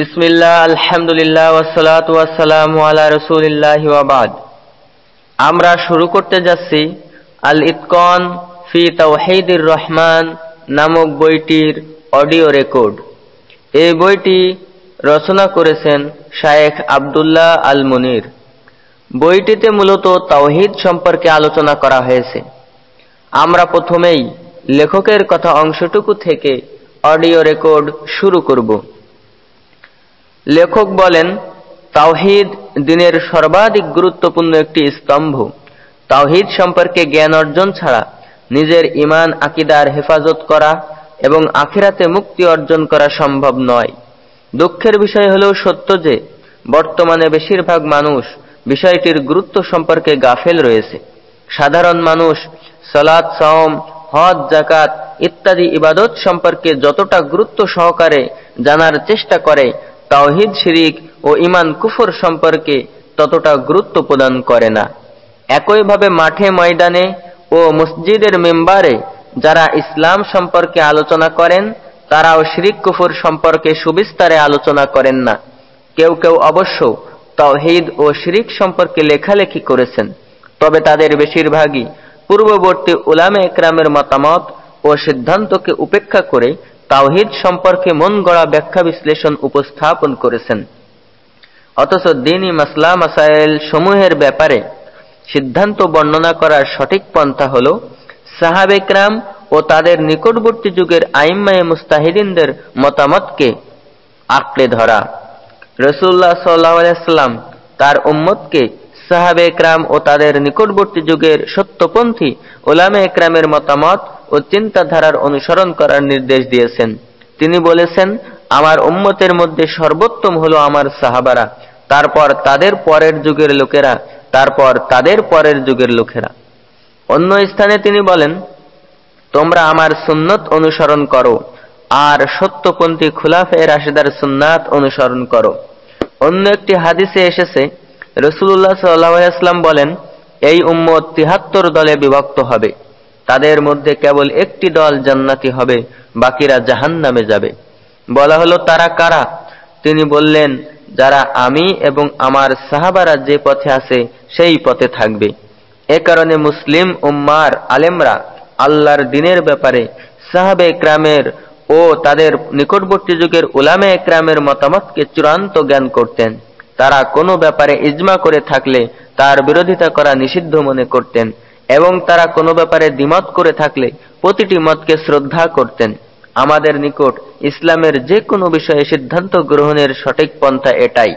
বিসমিল্লাহ, আলহামদুলিল্লাহ ওয়াসালাত ওয়াসালাম আলা রসুলিল্লাহ ওয়াবাদ আমরা শুরু করতে যাচ্ছি আল ইতকন ফি তাওহিদুর রহমান নামক বইটির অডিও রেকর্ড। এই বইটি রচনা করেছেন শায়েখ আবদুল্লাহ আল মুনির বইটিতে মূলত তাওহিদ সম্পর্কে আলোচনা করা হয়েছে। আমরা প্রথমেই লেখকের কথা অংশটুকু থেকে অডিও রেকর্ড শুরু করব। লেখক বলেন, তাওহিদ দিনের সর্বাধিক গুরুত্বপূর্ণ একটি স্তম্ভ। তাওহিদ সম্পর্কে জ্ঞান অর্জন ছাড়া নিজের ইমান আকিদার হেফাজত করা এবং আখিরাতে মুক্তি অর্জন করা সম্ভব নয়। দুঃখের বিষয় হলেও সত্য যে, বর্তমানে বেশিরভাগ মানুষ বিষয়টির গুরুত্ব সম্পর্কে গাফেল রয়েছে। সাধারণ মানুষ সলাদ সওম, হজ জাকাত ইত্যাদি ইবাদত সম্পর্কে যতটা গুরুত্ব সহকারে জানার চেষ্টা করে তাওহিদ শিরিক ও ইমান কুফর সম্পর্কে ততটা গুরুত্ব প্রদান করে না। একইভাবে মাঠে ময়দানে ও মসজিদের মেম্বারে যারা ইসলাম সম্পর্কে আলোচনা করেন, তারাও শিরিক কুফর সম্পর্কে সুবিস্তারে আলোচনা করেন না। কেউ কেউ অবশ্য তাওহিদ ও শিরিক সম্পর্কে লেখালেখি করেছেন, তবে তাদের বেশিরভাগই পূর্ববর্তী উলামে একরামের মতামত ও সিদ্ধান্তকে উপেক্ষা করে তাওহিদ সম্পর্কে মন গড়া ব্যাখ্যা বিশ্লেষণ উপস্থাপন করেছেন। অথচ দিনই মাসলা মাসাইল সমূহের ব্যাপারে সিদ্ধান্ত বর্ণনা করার সঠিক পন্থা হল সাহাবেকরাম ও তাদের নিকটবর্তী যুগের আইম্মায় মুস্তাহিদিনদের মতামতকে আঁকড়ে ধরা। রসুল্লাহ সাল্লাম তার উম্মতকে সাহাবে একরাম ও তাদের নিকটবর্তী যুগের সত্যপন্থী ওলামে একরামের মতামত ও চিন্তাধারার অনুসরণ করার নির্দেশ দিয়েছেন। তিনি বলেছেন, আমার উম্মতের মধ্যে সর্বোত্তম হলো আমার সাহাবারা, তারপর তাদের পরের যুগের লোকেরা, তারপর তাদের পরের যুগের লোকেরা। অন্য স্থানে তিনি বলেন, তোমরা আমার সুন্নত অনুসরণ করো, আর সত্যপন্থী খুলাফে রাশেদার সুন্নাত অনুসরণ করো। অন্য একটি হাদিসে এসেছে রসুল্লাহ সাল্লাম বলেন, এই উম্মত তিহাত্তর দলে বিভক্ত হবে। তাদের মধ্যে কেবল একটি দল জান্নাতি হবে, বাকিরা জাহান নামে যাবে। বলা হলো, তারা কারা? তিনি বললেন, যারা আমি এবং আমার সাহাবারা যে পথে আছে, সেই পথে থাকবে। এ কারণে মুসলিম উম্মার আলেমরা আল্লাহর দিনের ব্যাপারে সাহাবে ক্রামের ও তাদের নিকটবর্তী যুগের উলামে একরামের মতামতকে চূড়ান্ত জ্ঞান করতেন। তারা কোনো ব্যাপারে ইজমা করে থাকলে তার বিরোধিতা করা নিষিদ্ধ মনে করতেন। এবং তারা কোনো ব্যাপারে দ্বিমত করে থাকলে প্রতিটি মতকে শ্রদ্ধা করতেন। আমাদের নিকট ইসলামের যে কোনো বিষয়ে সিদ্ধান্ত গ্রহণের সঠিক পন্থা এটাই।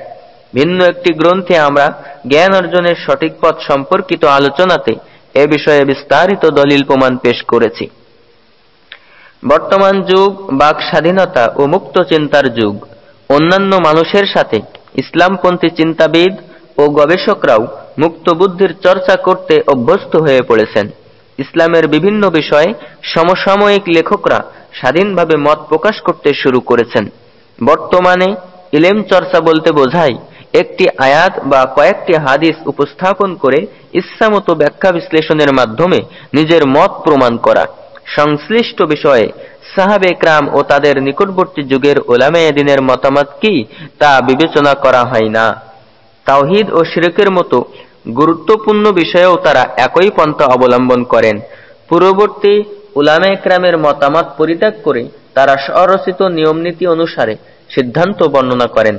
ভিন্ন একটি গ্রন্থে আমরা জ্ঞান অর্জনের সঠিক পথ সম্পর্কিত আলোচনাতে এ বিষয়ে বিস্তারিত দলিল প্রমাণ পেশ করেছি। বর্তমান যুগ, বাক স্বাধীনতা ও মুক্ত চিন্তার যুগ। অন্যান্য মানুষের সাথে ইসলামপন্থী চিন্তাবিদ ও গবেষকরাও মুক্ত বুদ্ধির চর্চা করতে অভ্যস্ত হয়ে পড়েছেন। ইসলামের বিভিন্ন বিষয়ে সমসাময়িক লেখকরা স্বাধীনভাবে মত প্রকাশ করতে শুরু করেছেন। বর্তমানে ইলেম চর্চা বলতে বোঝায়, একটি আয়াত বা কয়েকটি হাদিস উপস্থাপন করে ইচ্ছামতো ব্যাখ্যা বিশ্লেষণের মাধ্যমে নিজের মত প্রমাণ করা। সংশ্লিষ্ট বিষয়ে সাহাবে ক্রাম ও তাদের নিকটবর্তী যুগের ওলামে দিনের মতামত কি তা বিবেচনা করা হয় না। তাওহিদ ও শিরকের মতো গুরুত্বপূর্ণ বিষয়েও তারা একই পন্থা অবলম্বন করেন। পূর্ববর্তী উলামে ক্রামের মতামত পরিত্যাগ করে তারা স্বরচিত নিয়মনীতি অনুসারে সিদ্ধান্ত বর্ণনা করেন।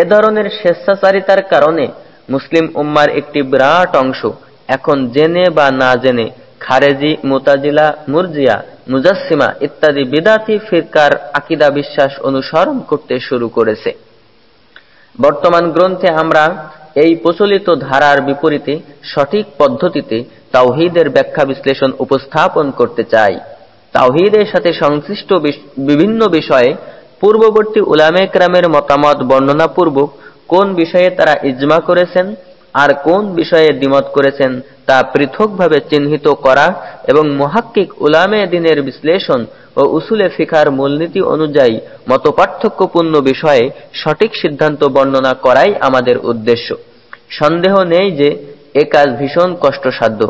এ ধরনের স্বেচ্ছাচারিতার কারণে মুসলিম উম্মার একটি বিরাট অংশ এখন জেনে বা না জেনে খারেজি, মোতাজিলা, মুরজিয়া মুজাসিমা ইত্যাদি বিদাতি ফিরকার আকিদা বিশ্বাস অনুসরণ করতে শুরু করেছে। বর্তমান গ্রন্থে আমরা এই প্রচলিত ধারার বিপরীতে সঠিক পদ্ধতিতে তাওহিদের ব্যাখ্যা বিশ্লেষণ উপস্থাপন করতে চাই। তাওহিদের সাথে সংশ্লিষ্ট বিভিন্ন বিষয়ে পূর্ববর্তী উলামে ক্রামের মতামত বর্ণনাপূর্বক কোন বিষয়ে তারা ইজমা করেছেন আর কোন বিষয়ে দ্বিমত করেছেন তা পৃথকভাবে চিহ্নিত করা এবং মহাক্কিক উলামে দিনের বিশ্লেষণ ও উসুলে ফিখার মূলনীতি অনুযায়ী মতপার্থক্যপূর্ণ বিষয়ে সঠিক সিদ্ধান্ত বর্ণনা করাই আমাদের উদ্দেশ্য। সন্দেহ নেই যে এ কাজ ভীষণ কষ্টসাধ্য।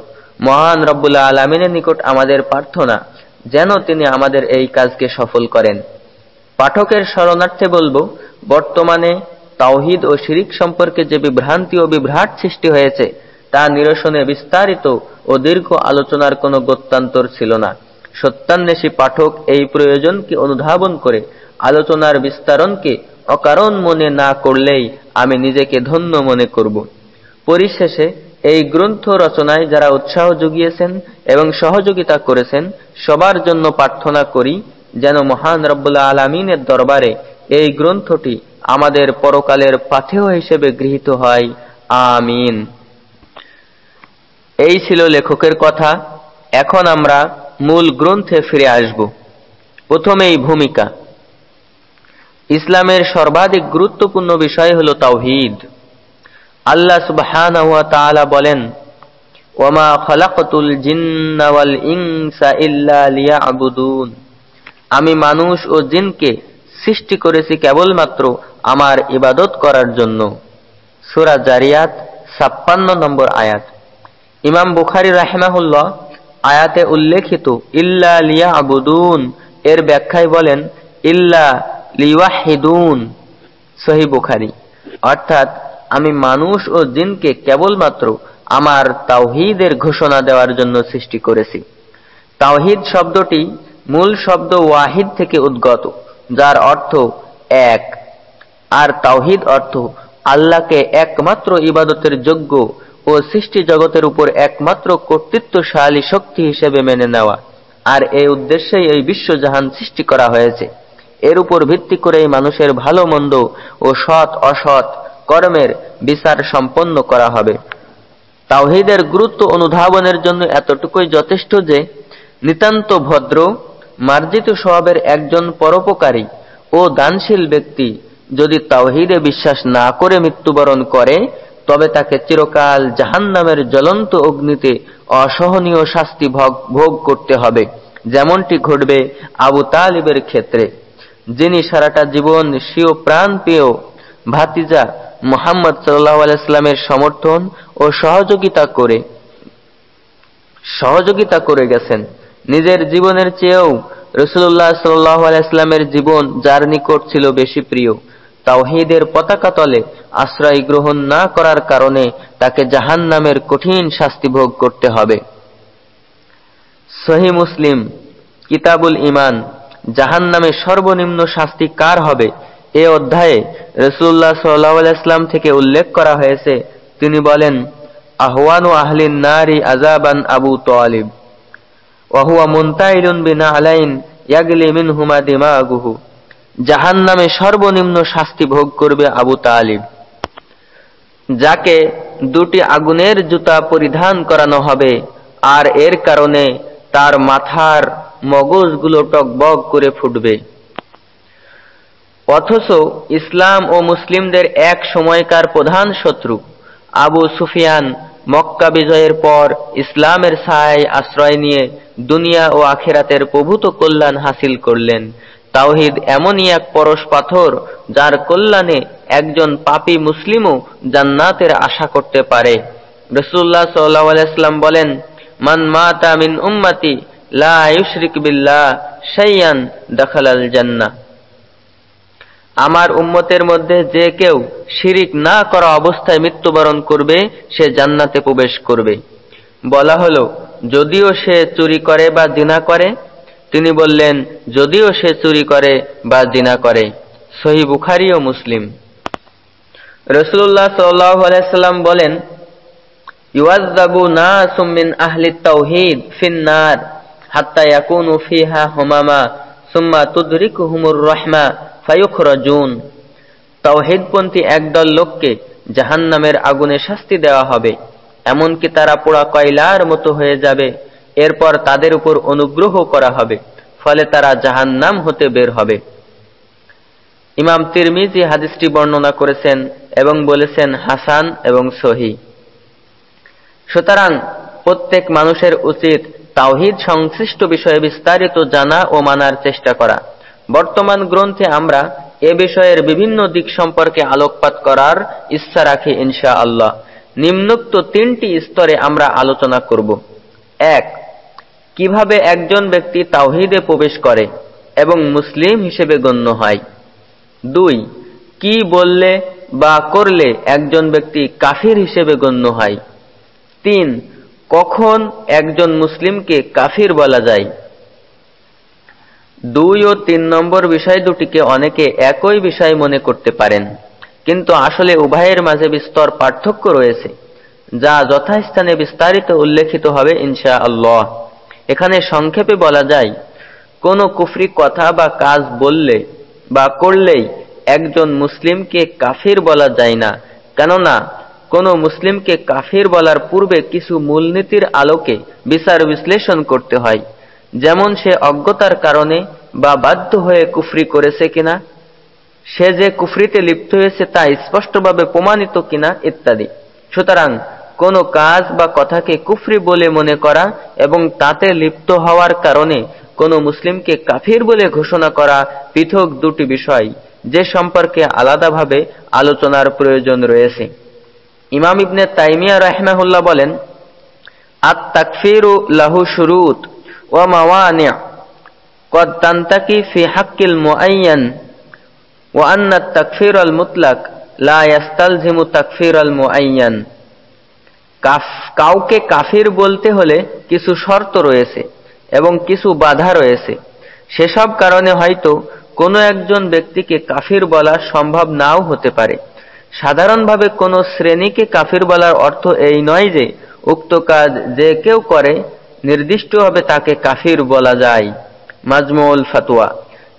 মহান রব্বুল্লাহ আলমিনের নিকট আমাদের প্রার্থনা যেন তিনি আমাদের এই কাজকে সফল করেন। পাঠকের শরণার্থে বলব, বর্তমানে তাওহিদ ও শিরিক সম্পর্কে যে বিভ্রান্তি ও বিভ্রাট সৃষ্টি হয়েছে তা নিরসনে বিস্তারিত ও দীর্ঘ আলোচনার কোনো গত্যান্তর ছিল না। সত্যান্বেষী পাঠক এই প্রয়োজনকে অনুধাবন করে আলোচনার বিস্তারণকে অকারণ মনে না করলেই আমি নিজেকে ধন্য মনে করব। পরিশেষে এই গ্রন্থ রচনায় যারা উৎসাহ জুগিয়েছেন এবং সহযোগিতা করেছেন, সবার জন্য প্রার্থনা করি যেন মহান রব্বুল্লা আলমিনের দরবারে এই গ্রন্থটি আমাদের পরকালের পাথেয় হিসেবে গৃহীত হয়। আমিন। এই ছিল লেখকের কথা। এখন আমরা মূল গ্রন্থে ফিরে আসব। প্রথমেই ভূমিকা। ইসলামের সর্বাধিক গুরুত্বপূর্ণ বিষয় হল তাওহিদ। আল্লাহ সুবহান বলেন, ওমা খলাকতুল জিন্নাওয়াল ইনসা ইল্লা লিয়াবুদুন। আমি মানুষ ও জিনকে সৃষ্টি করেছি কেবলমাত্র আমার ইবাদত করার জন্য। সুরা জারিয়াত ছাপ্পান্ন নম্বর আয়াত। ইমাম বুখারি রাহেমাহুল্লাহ আয়াতে উল্লেখিত, ইল্লা লিয়া আবুদুন এর ব্যাখ্যায় বলেন, ইল্লা লিওয়াহিদুন সহি বুখারি। অর্থাৎ, আমি মানুষ ও জিনকে কেবলমাত্র আমার তাওহিদের ঘোষণা দেওয়ার জন্য সৃষ্টি করেছি। তাওহিদ শব্দটি মূল শব্দ ওয়াহিদ থেকে উদ্গত, যার অর্থ এক। আর তাওহিদ অর্থ আল্লাহকে একমাত্র ইবাদতের যোগ্য ও সৃষ্টি জগতের উপর একমাত্র কর্তৃত্বশালী শক্তি হিসেবে মেনে নেওয়া। আর এই উদ্দেশ্যেই এই বিশ্বজাহান সৃষ্টি করা হয়েছে। এর উপর ভিত্তি করেই মানুষের ভালো, মন্দ ও সৎ, অসৎ কর্মের বিচার সম্পন্ন করা হবে। তাওহিদের গুরুত্ব অনুধাবনের জন্য এতটুকুই যথেষ্ট যে, নিতান্ত ভদ্র, মার্জিত স্বভাবের একজন পরোপকারী ও দানশীল ব্যক্তি যদি তাওহিদে বিশ্বাস না করে মৃত্যুবরণ করে তবে তাকে চিরকাল জাহান নামের জ্বলন্ত অগ্নিতে অসহনীয় শাস্তি ভোগ করতে হবে, যেমনটি ঘটবে আবু তালিবের ক্ষেত্রে, যিনি সারাটা জীবন স্বীয় প্রাণ পেয়েও ভাতিজা মোহাম্মদ সাল্লাহ আলাইস্লামের সমর্থন ও সহযোগিতা করে সহযোগিতা করে গেছেন। নিজের জীবনের চেয়েও রসুল্লাহ সাল্লাহ আলাইস্লামের জীবন যার নিকট ছিল বেশি প্রিয়। তাওহিদের পতাকা তলে আশ্রয় গ্রহণ না করার কারণে তাকে জাহান নামের কঠিন শাস্তি ভোগ করতে হবে। সহি মুসলিম, কিতাবুল ইমান জাহান নামে সর্বনিম্ন শাস্তি কার হবে? এ অধ্যায়ে রসুল্লাহ সাল্লাহ থেকে উল্লেখ করা হয়েছে। তিনি বলেন, আহওয়ানু আহলিন নারি আজাবান আবু তোয়ালিব ওয়াহুয়া মুন্তাইলুন বিনা আলাইন ইয়াগলি মিন হুমা দিমাগুহু। জাহান নামে সর্বনিম্ন শাস্তি ভোগ করবে আবু তালিব। যাকে দুটি আগুনের জুতা পরিধান করানো হবে, আর এর কারণে তার মাথার মগজগুলো টকবগ করে ফুটবে। অথচ ইসলাম ও মুসলিমদের এক সময়কার প্রধান শত্রু, আবু সুফিয়ান, মক্কা বিজয়ের পর ইসলামের ছায় আশ্রয় নিয়ে দুনিয়া ও আখেরাতের প্রভূত কল্যাণ হাসিল করলেন। তাওহিদ এমনই এক পরশ পাথর যার কল্যাণে একজন পাপি মুসলিমও জান্নাতের আশা করতে পারে। রসুল্লাহ সাল্লাম বলেন, মান মাতা মিন উম্মাতি, লা ইউশরিক বিল্লাহ শাইয়ান দাখালাল জান্নাহ। আমার উম্মতের মধ্যে যে কেউ শিরিক না করা অবস্থায় মৃত্যুবরণ করবে, সে জান্নাতে প্রবেশ করবে। বলা হলো, যদিও সে চুরি করে বা জিনা করে তিনি বললেন, যদিও সে চুরি করে বা জিনা করে। সহি বুখারি ও মুসলিম। রসুল্লাহ সাল্লাম বলেন ইউয়াজ্জাবু নাসুম মিন আহলি তাওহীদ ফিন্নার হাত্তা ইয়াকুনু ফিহা হুমামা সুম্মা তুদরিকুহুমুর রাহমা ফায়ুখরাজুন। তাওহীদপন্থী একদল লোককে জাহান্নামের আগুনে শাস্তি দেওয়া হবে, এমনকি তারা পোড়া কয়লার মতো হয়ে যাবে। এরপর তাদের উপর অনুগ্রহ করা হবে, ফলে তারা জাহান্নাম হতে বের হবে। ইমাম তিরমিজি হাদিসটি বর্ণনা করেছেন এবং বলেছেন, হাসান এবং সহি। সুতরাং প্রত্যেক মানুষের উচিত তাওহিদ সংশ্লিষ্ট বিষয়ে বিস্তারিত জানা ও মানার চেষ্টা করা। বর্তমান গ্রন্থে আমরা এ বিষয়ের বিভিন্ন দিক সম্পর্কে আলোকপাত করার ইচ্ছা রাখি ইনশা আল্লাহ নিম্নোক্ত তিনটি স্তরে আমরা আলোচনা করব। এক কীভাবে একজন ব্যক্তি তাওহিদে প্রবেশ করে এবং মুসলিম হিসেবে গণ্য হয়? দুই, কি বললে বা করলে একজন ব্যক্তি কাফির হিসেবে গণ্য হয়? তিন, কখন একজন মুসলিমকে কাফির বলা যায়? দুই ও তিন নম্বর বিষয় দুটিকে অনেকে একই বিষয় মনে করতে পারেন, কিন্তু আসলে উভয়ের মাঝে বিস্তর পার্থক্য রয়েছে, যা যথাস্থানে বিস্তারিত উল্লেখিত হবে ইনশা আল্লাহ এখানে সংক্ষেপে বলা যায়, কোনো কুফরি কথা বা কাজ বললে বা করলেই একজন মুসলিমকে কাফির বলা যায় না। কেননা, কোনো মুসলিমকে কাফির বলার পূর্বে কিছু মূলনীতির আলোকে বিচার বিশ্লেষণ করতে হয়। যেমন সে অজ্ঞতার কারণে বা বাধ্য হয়ে কুফরি করেছে কিনা, সে যে কুফরিতে লিপ্ত হয়েছে তা স্পষ্টভাবে প্রমাণিত কিনা ইত্যাদি। সুতরাং কোনো কাজ বা কথাকে কুফরি বলে মনে করা এবং তাতে লিপ্ত হওয়ার কারণে কোনো মুসলিমকে কাফির বলে ঘোষণা করা পৃথক দুটি বিষয় যে সম্পর্কে আলাদাভাবে আলোচনার প্রয়োজন রয়েছে ইমাম ইবনে তাইমিয়া রাহমাহুল্লাহ বলেন আত তাকফিরু লাহু শুরুত ওয়া মাওয়ানি' قد تنتقي في حق المعين وأن التكفير المطلق لا يستلزم تكفير المعين কাউকে কাফির বলতে হলে কিছু শর্ত রয়েছে এবং কিছু বাধা রয়েছে। সেসব কারণে হয়তো কোনো একজন ব্যক্তিকে কাফির বলা সম্ভব নাও হতে পারে। সাধারণভাবে কোনো শ্রেণীকে কাফির বলার অর্থ এই নয় যে উক্ত কাজ যে কেউ করে নির্দিষ্টভাবে তাকে কাফির বলা যায়। মাজমুল ফাতুয়া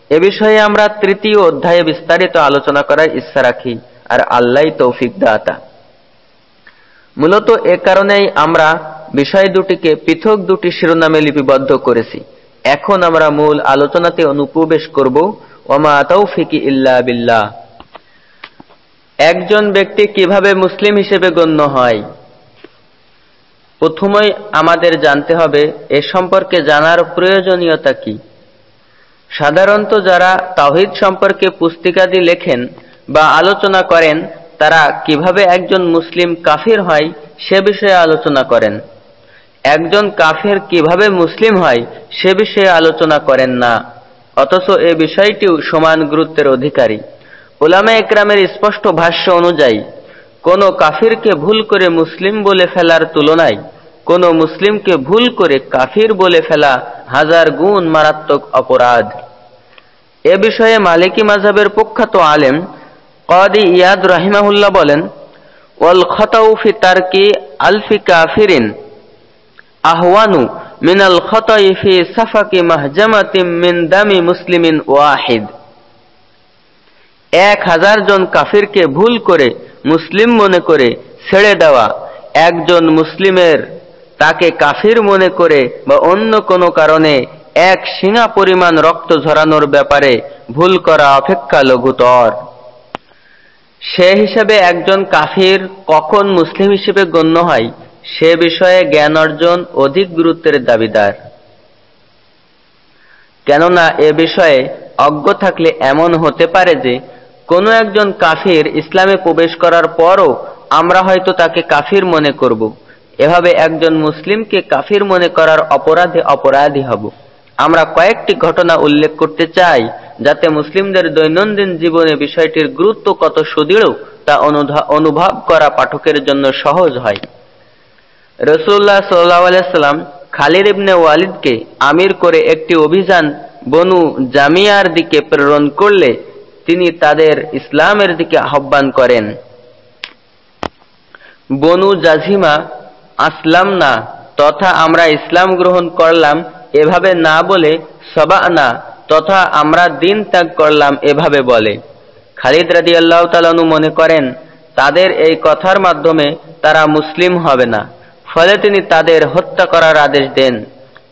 এ বিষয়ে আমরা তৃতীয় অধ্যায়ে বিস্তারিত আলোচনা করার ইচ্ছা রাখি। আর আল্লাহ তৌফিক দাতা। মূলত এ কারণেই আমরা বিষয় দুটিকে পৃথক দুটি শিরোনামে লিপিবদ্ধ করেছি। এখন আমরা মূল আলোচনাতে অনুপ্রবেশ করব, ওমা তৌফিকি ইল্লা বিল্লাহ। একজন ব্যক্তি কীভাবে মুসলিম হিসেবে গণ্য হয়? প্রথমেই আমাদের জানতে হবে, এ সম্পর্কে জানার প্রয়োজনীয়তা কি? সাধারণত যারা তাহিদ সম্পর্কে পুস্তিকাদি লেখেন বা আলোচনা করেন তারা কীভাবে একজন মুসলিম কাফির হয় সে বিষয়ে আলোচনা করেন। একজন কাফের কীভাবে মুসলিম হয় সে বিষয়ে আলোচনা করেন না। অথচ এ বিষয়টিও সমান গুরুত্বের অধিকারী। ওলামা একরামের স্পষ্ট ভাষ্য অনুযায়ী, কোন কাফিরকে ভুল করে মুসলিম বলে ফেলার তুলনায়, কোন মুসলিমকে ভুল করে কাফির বলে ফেলা হাজার গুণ মারাত্মক অপরাধ। এ বিষয়ে মালিকী মাঝাবের প্রখ্যাত আলেম কদি ইয়াদ রাহিমাহুল্লাহ বলেন, ওয়াল খতাউফি তারকি আলফি কাফিরিন আহওয়ানু মিনাল খতাই ফি সাফাকি মাহজামাতিম মিন দামি মুসলিমিন ওয়াহিদ। এক হাজার জন কাফিরকে ভুল করে মুসলিম মনে করে ছেড়ে দেওয়া, একজন মুসলিমের তাকে কাফির মনে করে বা অন্য কোনো কারণে এক সিঙা পরিমাণ রক্ত ঝরানোর ব্যাপারে ভুল করা অপেক্ষা লঘুতর সে হিসেবে একজন কাফির কখন মুসলিম হিসেবে গণ্য হয়, সে বিষয়ে জ্ঞান অর্জন অধিক গুরুত্বের দাবিদার। কেননা এ বিষয়ে অজ্ঞ থাকলে এমন হতে পারে যে, কোনো একজন কাফির ইসলামে প্রবেশ করার পরও আমরা হয়তো তাকে কাফির মনে করব। এভাবে একজন মুসলিমকে কাফির মনে করার অপরাধে অপরাধী হব। আমরা কয়েকটি ঘটনা উল্লেখ করতে চাই, যাতে মুসলিমদের দৈনন্দিন জীবনে বিষয়টির গুরুত্ব কত সুদৃঢ় তা অনুভব করা পাঠকের জন্য সহজ হয়। রসুল্লাহ সাল্লাম খালিদ ইবনে ওয়ালিদকে আমির করে একটি অভিযান বনু জামিয়ার দিকে প্রেরণ করলে তিনি তাদের ইসলামের দিকে আহ্বান করেন। বনু জাজিমা আসলাম না, তথা আমরা ইসলাম গ্রহণ করলাম এভাবে না বলে সবা না তথা আমরা দিন ত্যাগ করলাম এভাবে বলে। খালিদ রাজি আল্লাহ তালু মনে করেন, তাদের এই কথার মাধ্যমে তারা মুসলিম হবে না। ফলে তিনি তাদের হত্যা করার আদেশ দেন।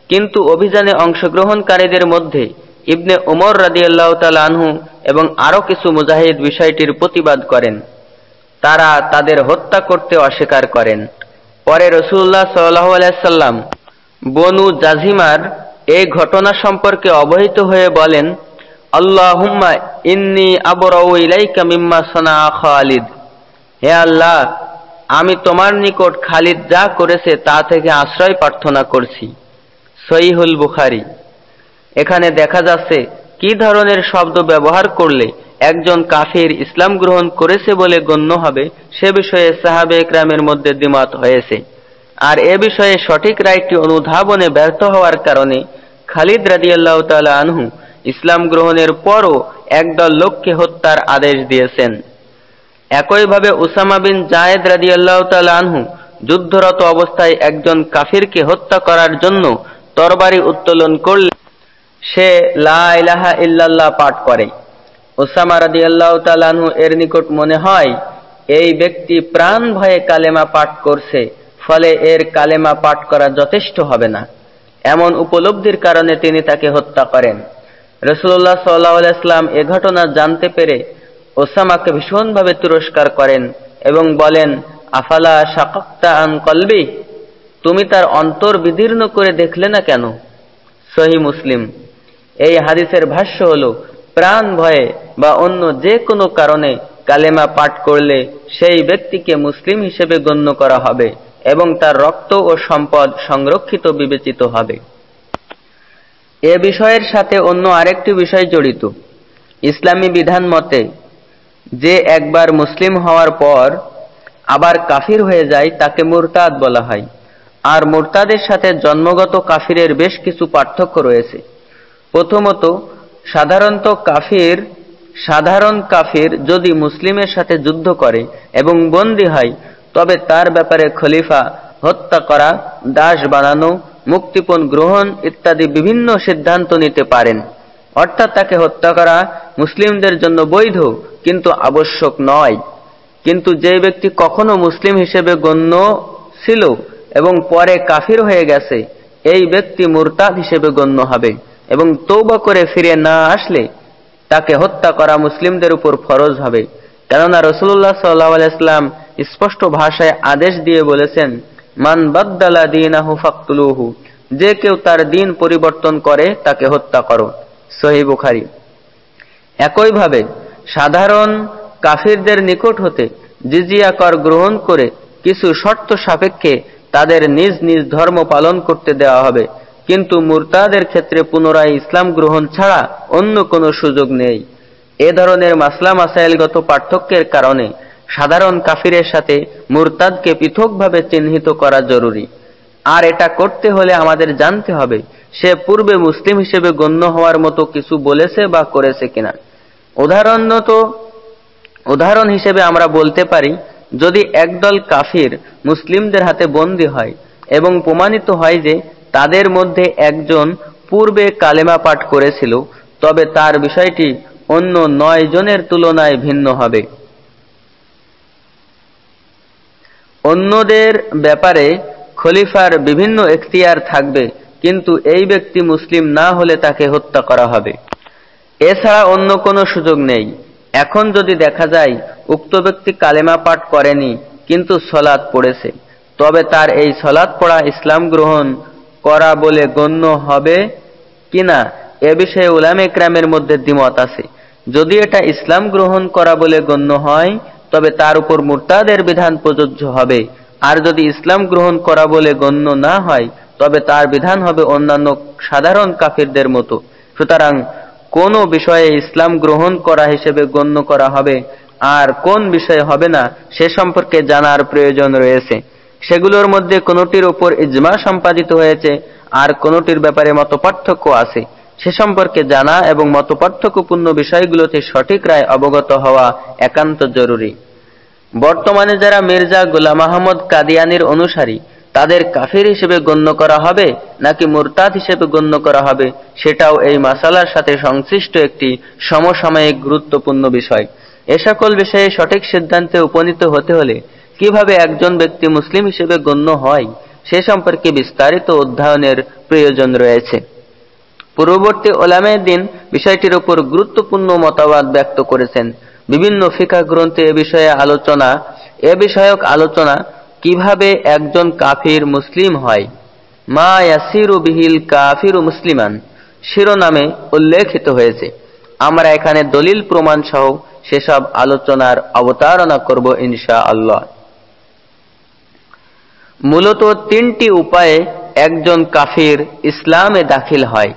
কিন্তু অভিযানে অংশগ্রহণকারীদের মধ্যে ইবনে উমর রাজি আল্লাহ আনহু এবং আরও কিছু মুজাহিদ বিষয়টির প্রতিবাদ করেন। তারা তাদের হত্যা করতে অস্বীকার করেন। পরে রসুল্লাহ সাল্লাম বনু জাজিমার এই ঘটনা সম্পর্কে অবহিত হয়ে বলেন, আল্লাহুম্মা ইন্নি আবরাউ ইলাইকা মিম্মা সানা খালিদ। হে আল্লাহ, আমি তোমার নিকট খালিদ যা করেছে তা থেকে আশ্রয় প্রার্থনা করছি। সহিহুল বুখারি। এখানে দেখা যাচ্ছে কি ধরনের শব্দ ব্যবহার করলে একজন কাফির ইসলাম গ্রহণ করেছে বলে গণ্য হবে, সে বিষয়ে সাহাবে একরামের মধ্যে দ্বিমত হয়েছে। আর এ বিষয়ে সঠিক রায়টি অনুধাবনে ব্যর্থ হওয়ার কারণে খালিদ রাদিয়াল্লাহ তালা আনহু ইসলাম গ্রহণের পরও একদল লোককে হত্যার আদেশ দিয়েছেন। একইভাবে উসামা বিন জায়েদ রাদিয়াল্লাহ তালা আনহু যুদ্ধরত অবস্থায় একজন কাফিরকে হত্যা করার জন্য তরবারি উত্তোলন করলে সে লা ইলাহা ইল্লাল্লাহ পাঠ করে। ওসামা রাদি আল্লাহ তালানহু এর নিকট মনে হয়, এই ব্যক্তি প্রাণ ভয়ে কালেমা পাঠ করছে। ফলে এর কালেমা পাঠ করা যথেষ্ট হবে না। এমন উপলব্ধির কারণে তিনি তাকে হত্যা করেন। রসুল্লাহ সাল্লাহাম এ ঘটনা জানতে পেরে ওসামাকে ভীষণভাবে তিরস্কার করেন এবং বলেন, আফালা শাকতা আন কলবি? তুমি তার অন্তর বিদীর্ণ করে দেখলে না কেন? সহি মুসলিম। এই হাদিসের ভাষ্য হল, প্রাণ ভয়ে বা অন্য যে কোনো কারণে কালেমা পাঠ করলে সেই ব্যক্তিকে মুসলিম হিসেবে গণ্য করা হবে। এবং তার রক্ত ও সম্পদ সংরক্ষিত বিবেচিত হবে। এ বিষয়ের সাথে অন্য আরেকটি বিষয় জড়িত। ইসলামী বিধান মতে, যে একবার মুসলিম হওয়ার পর আবার কাফির হয়ে যায় তাকে মুরতাদ বলা হয়। আর মোরতাদের সাথে জন্মগত কাফিরের বেশ কিছু পার্থক্য রয়েছে। প্রথমত, সাধারণত কাফির, সাধারণ কাফির যদি মুসলিমের সাথে যুদ্ধ করে এবং বন্দী হয় তবে তার ব্যাপারে খলিফা হত্যা করা, দাস বানানো, মুক্তিপণ গ্রহণ ইত্যাদি বিভিন্ন সিদ্ধান্ত নিতে পারেন। অর্থাৎ তাকে হত্যা করা মুসলিমদের জন্য বৈধ, কিন্তু আবশ্যক নয়। কিন্তু যে ব্যক্তি কখনো মুসলিম হিসেবে গণ্য ছিল এবং পরে কাফির হয়ে গেছে, এই ব্যক্তি মুরতাদ হিসেবে গণ্য হবে এবং তৌবা করে ফিরে না আসলে তাকে হত্যা করা মুসলিমদের উপর ফরজ হবে। কেননা রসুল্লাহ সাল্লাহ আলাইসলাম স্পষ্ট ভাষায় আদেশ দিয়ে বলেছেন, মান বাদ্দালা দিনাহু ফাকতুলুহু যে কেউ তার দিন পরিবর্তন করে তাকে হত্যা করো। সহি বুখারি। একইভাবে সাধারণ কাফিরদের নিকট হতে জিজিয়া কর গ্রহণ করে কিছু শর্ত সাপেক্ষে তাদের নিজ নিজ ধর্ম পালন করতে দেওয়া হবে। কিন্তু মুরতাদের ক্ষেত্রে পুনরায় ইসলাম গ্রহণ ছাড়া অন্য কোনো সুযোগ নেই। এ ধরনের মাসলা মাসাইলগত পার্থক্যের কারণে সাধারণ কাফিরের সাথে মুরতাদকে পৃথকভাবে চিহ্নিত করা জরুরি। আর এটা করতে হলে আমাদের জানতে হবে, সে পূর্বে মুসলিম হিসেবে গণ্য হওয়ার মতো কিছু বলেছে বা করেছে কিনা। উদাহরণত উদাহরণ হিসেবে আমরা বলতে পারি, যদি একদল কাফির মুসলিমদের হাতে বন্দী হয় এবং প্রমাণিত হয় যে তাদের মধ্যে একজন পূর্বে কালেমা পাঠ করেছিল, তবে তার বিষয়টি অন্য নয় জনের তুলনায় ভিন্ন হবে। অন্যদের ব্যাপারে খলিফার বিভিন্ন এখতিয়ার থাকবে, কিন্তু এই ব্যক্তি মুসলিম না হলে তাকে হত্যা করা হবে। এছাড়া অন্য কোনো সুযোগ নেই। এখন যদি দেখা যায়, উক্ত ব্যক্তি কালেমা পাঠ করেনি, কিন্তু সলাৎ পড়েছে। তবে তার এই সলাৎ পড়া ইসলাম গ্রহণ করা বলে গণ্য হবে কিনা, এ বিষয়ে উলাম একরামের মধ্যে দ্বিমত আছে। যদি এটা ইসলাম গ্রহণ করা বলে গণ্য হয়, তবে তার উপর মুরতাদের বিধান প্রযোজ্য হবে। আর যদি ইসলাম গ্রহণ করা বলে গণ্য না হয়, তবে তার বিধান হবে অন্যান্য সাধারণ কাফিরদের মতো। সুতরাং কোন বিষয়ে ইসলাম গ্রহণ করা হিসেবে গণ্য করা হবে, আর কোন বিষয়ে হবে না, সে সম্পর্কে জানার প্রয়োজন রয়েছে। সেগুলোর মধ্যে কোনটির উপর ইজমা সম্পাদিত হয়েছে, আর কোনটির ব্যাপারে মত পার্থক্য আছে। সে সম্পর্কে জানা এবং মত পার্থক্যপূর্ণ বিষয়গুলোতে সঠিক রায় অবগত হওয়া একান্ত জরুরি। বর্তমানে যারা মির্জা গোলাম আহমদ কাদিয়ানির অনুসারী, তাদের কাফির হিসেবে গণ্য করা হবে নাকি মুরতাদ হিসেবে গণ্য করা হবে, সেটাও এই মাসালার সাথে সংশ্লিষ্ট একটি সমসাময়িক গুরুত্বপূর্ণ বিষয়। এ সকল বিষয়ে সঠিক সিদ্ধান্তে উপনীত হতে হলে কীভাবে একজন ব্যক্তি মুসলিম হিসেবে গণ্য হয়, সে সম্পর্কে বিস্তারিত অধ্যয়নের প্রয়োজন রয়েছে। পূর্ববর্তী ওলামে দিন বিষয়টির উপর গুরুত্বপূর্ণ মতামত ব্যক্ত করেছেন। বিভিন্ন ফিকা গ্রন্থে এ বিষয়ে আলোচনা, এ বিষয়ক আলোচনা কীভাবে একজন কাফির মুসলিম হয়। মা ইয়াসিরু বিহিল কাফির মুসলিমান শিরোনামে উল্লেখিত হয়েছে। আমরা এখানে দলিল প্রমাণ সহ সেসব আলোচনার অবতারণা করব ইনশা আল্লাহ মূলত তিনটি উপায়ে একজন কাফির ইসলামে দাখিল হয়।